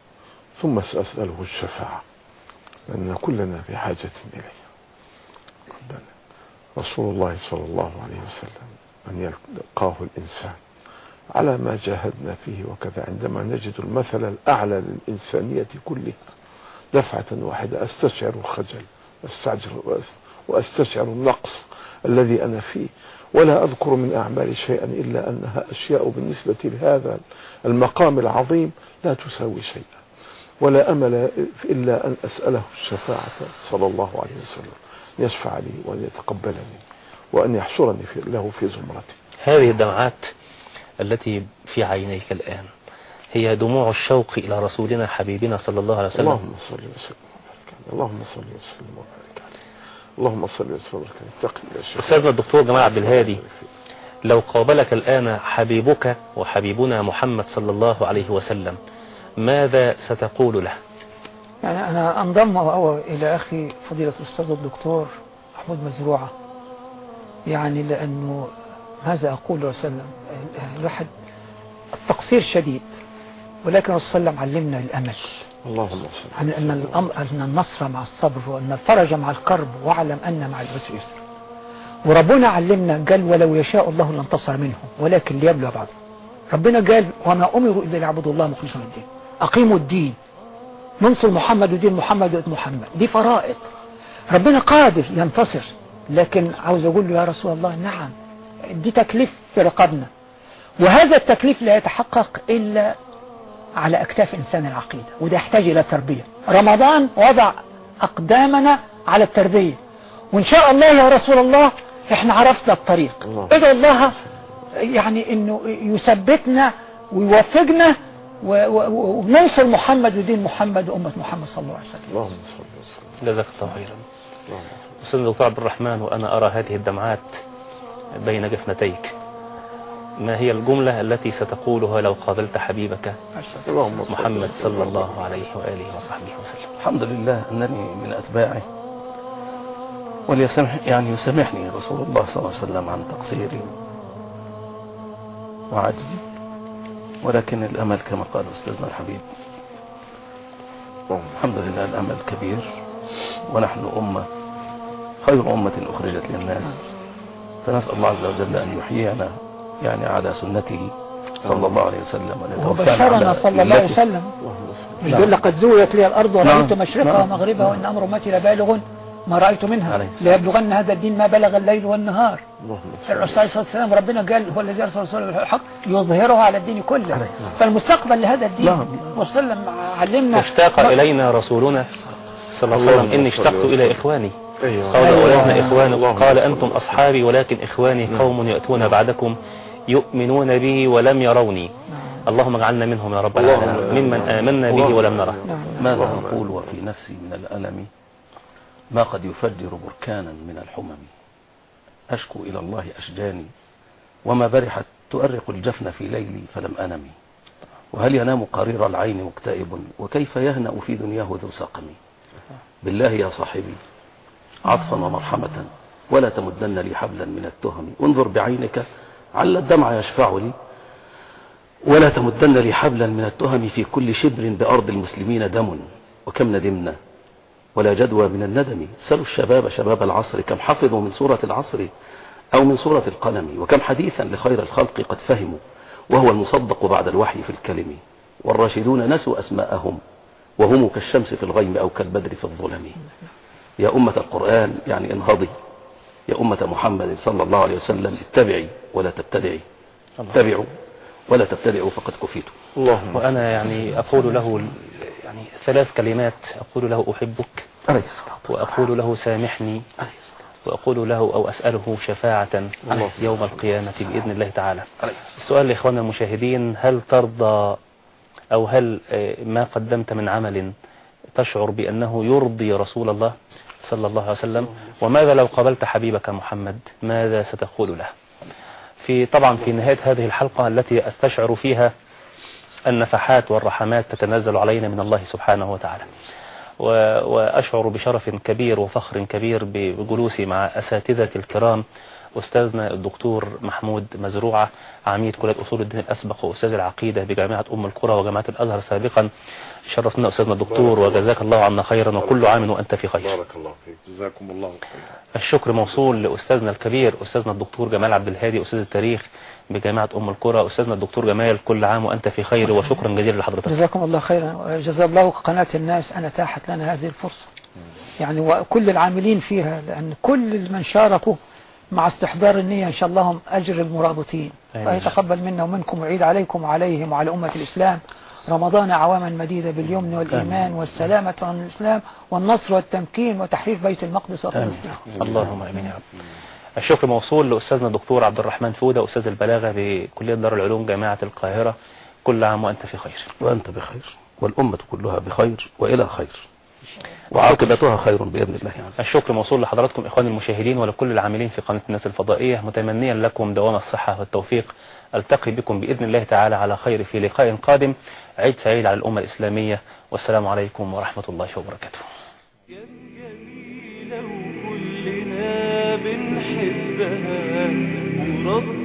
ثم سأسأله الشفاعة. لأن كلنا بحاجة إليه. ربنا. رسول الله صلى الله عليه وسلم أن يلقاه الإنسان على ما جاهدنا فيه وكذا. عندما نجد المثل الأعلى للإنسانية كلها دفعة واحدة أستشعر الخجل أستعجر وأستشعر النقص الذي أنا فيه. ولا أذكر من أعمالي شيئا إلا أنها أشياء بالنسبة لهذا المقام العظيم لا تساوي شيئا. ولا أمل إلا أن أسأله الشفاعة صلى الله عليه وسلم يشفع لي وأن يتقبلني وأن يحشرني في له في زمرته هذه الدمعات التي في عينيك الآن هي دموع الشوق إلى رسولنا حبيبنا صلى الله عليه وسلم. اللهم صل وسلم وبارك عليه. اللهم صل وسلم وبارك عليه. اللهم صل وسلم وبارك عليه. اتقي يا شيخ. أستاذنا الدكتور جمال عبد الهادي لو قابلك الآن حبيبك وحبيبنا محمد صلى الله عليه وسلم ماذا ستقول له؟ يعني أنا أنضم أو إلى أخي فضيلة الأستاذ الدكتور محمود مزروعة. يعني لأنه ماذا أقول له وسلم الواحد التقصير شديد ولكن وسلم علمنا الأمل. اللهم صل عن أن الأمر أن النصر مع الصبر وأن الفرج مع الكرب واعلم أن مع العسر يسر. وربنا علمنا قال ولو يشاء الله لانتصر منهم ولكن ليبلو بعضهم ربنا قال وما أمروا إلا ليعبدوا الله مخلصا الدين. أقيموا الدين. ننصر محمد ودين محمد ودين محمد. دي فرائض. ربنا قادر ينتصر. لكن عاوز أقول له يا رسول الله نعم دي تكليف في رقابنا وهذا التكليف لا يتحقق إلا على أكتاف إنسان العقيدة وده يحتاج إلى تربية. رمضان وضع أقدامنا على التربية. وإن شاء الله يا رسول الله إحنا عرفنا الطريق. ادعو الله يعني إنه يثبتنا ويوفقنا وننصر محمد ودين محمد وأمة محمد صلى الله عليه وسلم. اللهم صل وسلم. جزاك الله خيرا. أستاذ الدكتور عبد الرحمن وأنا أرى هذه الدمعات بين جفنتيك. ما هي الجملة التي ستقولها لو قابلت حبيبك اللهم صل محمد وسلم. صلى الله عليه وآله وصحبه وسلم؟ الحمد لله أنني من أتباعه وليسمح يعني يسامحني رسول الله صلى الله عليه وسلم عن تقصيري وعجزي. ولكن الأمل كما قال أستاذنا الحبيب الحمد لله الأمل كبير ونحن أمة خير أمة أخرجت للناس فنسأل الله عز وجل أن يحيينا يعني على سنته صلى الله عليه وسلم وبشرنا صلى الله عليه. وسلم. مش نعم. لقد زويت لي الأرض ورأيت نعم. مشرقها نعم. ومغربها وإن أمر أمتي لبالغ ما رأيت منها عليه الصلاة ليبلغن هذا الدين ما بلغ الليل والنهار. الرسول صلى الله عليه وسلم ربنا قال هو الذي أرسل رسوله بالحق يظهره على الدين كله عليه الصلاة فالمستقبل لهذا الدين نعم. وسلم علمنا واشتاق إلينا رسولنا صلى الله عليه وسلم إني اشتقت إلى إخواني قال أيوة. ولسنا إخوانكم اللهم قال أنتم. أصحابي ولكن إخواني قوم يأتون بعدكم يؤمنون بي ولم يروني اللهم اجعلنا منهم يا رب العالمين ممن. آمنا به ولم نره. نعم. ماذا أقول. وفي نفسي من الألم ما قد يفجر بركانا من الحمم. أشكو إلى الله أشجاني وما برحت تؤرق الجفن في ليلي فلم أنم وهل ينام قرير العين مكتئب وكيف يهنأ في دنياه ذو سقم؟ بالله يا صاحبي عطفا ومرحمة ولا تمدن لي حبلا من التهم. انظر بعينك عل الدمع يشفع لي ولا تمدن لي حبلا من التهم في كل شبر بأرض المسلمين دم. وكم ندمنا ولا جدوى من الندم. سلوا الشباب شباب العصر كم حفظوا من سورة العصر أو من سورة القلم وكم حديثا لخير الخلق قد فهموا وهو المصدق بعد الوحي في الكلم. والراشدون نسوا أسماءهم وهم كالشمس في الغيم أو كالبدر في الظلم. يا أمة القرآن يعني انهضي. يا أمة محمد صلى الله عليه وسلم اتبعي ولا تبتدعي اتبعوا ولا تبتدعوا فقد كفيتم اللهم وأنا يعني أقول له يعني ثلاث كلمات أقول له أحبك وأقول له سامحني وأقول له أو أسأله شفاعة. يوم القيامة بإذن الله تعالى. السؤال لإخواننا المشاهدين هل ترضى أو هل آه، ما قدمت من عمل تشعر بأنه يرضي رسول الله صلى الله عليه وسلم؟ وماذا لو قابلت حبيبك محمد؟ ماذا ستقول له؟ في طبعا في نهاية هذه الحلقة التي أستشعر فيها النفحات والرحمات تتنزل علينا من الله سبحانه وتعالى. وأشعر بشرف كبير وفخر كبير بجلوسي مع أساتذة الكرام أستاذنا الدكتور محمود مزروعة عميد كلية أصول الدين الأسبق وأستاذ العقيدة بجامعة أم القرى وجامعة الأزهر سابقا. شرفنا أستاذنا الدكتور وجزاك الله عنا خيرا وكل عام وأنت في خير. بارك الله فيك. جزاكم الله خيرا. الشكر موصول لأستاذنا الكبير أستاذنا الدكتور جمال عبد الهادي أستاذ التاريخ بجامعة أم القرى أستاذنا الدكتور جمال كل عام وأنت في خير وشكرا جزيلا لحضرتك. جزاكم الله خيرا. جزا الله قناة الناس. أن أتاحت لنا هذه الفرصة. يعني وكل العاملين فيها لأن كل من شاركوا مع استحضار النية إن شاء الله هم أجر المرابطين. آمين. ويتقبل منا ومنكم ويعيد عليكم وعليهم وعلى أمة الإسلام. رمضان عواما مديدة باليمن والإيمان والسلامة عن الإسلام والنصر والتمكين وتحرير بيت المقدس وفلسطين اللهم آمين يا رب. الشكر موصول لأستاذنا الدكتور عبد الرحمن فودة أستاذ البلاغة بكلية دار العلوم جامعة القاهرة. كل عام وأنت في خير. وأنت بخير. والأمة كلها بخير وإلى خير. وعاقبتها خير بإذن الله عز وجل. الشكر موصول لحضراتكم إخواني المشاهدين ولكل العاملين في قناة الناس الفضائية. متمنيا لكم دوام الصحة والتوفيق. ألتقي بكم بإذن الله تعالى على خير في لقاء قادم. عيد سعيد على الأمة الإسلامية. والسلام عليكم ورحمة الله وبركاته. içinde Murat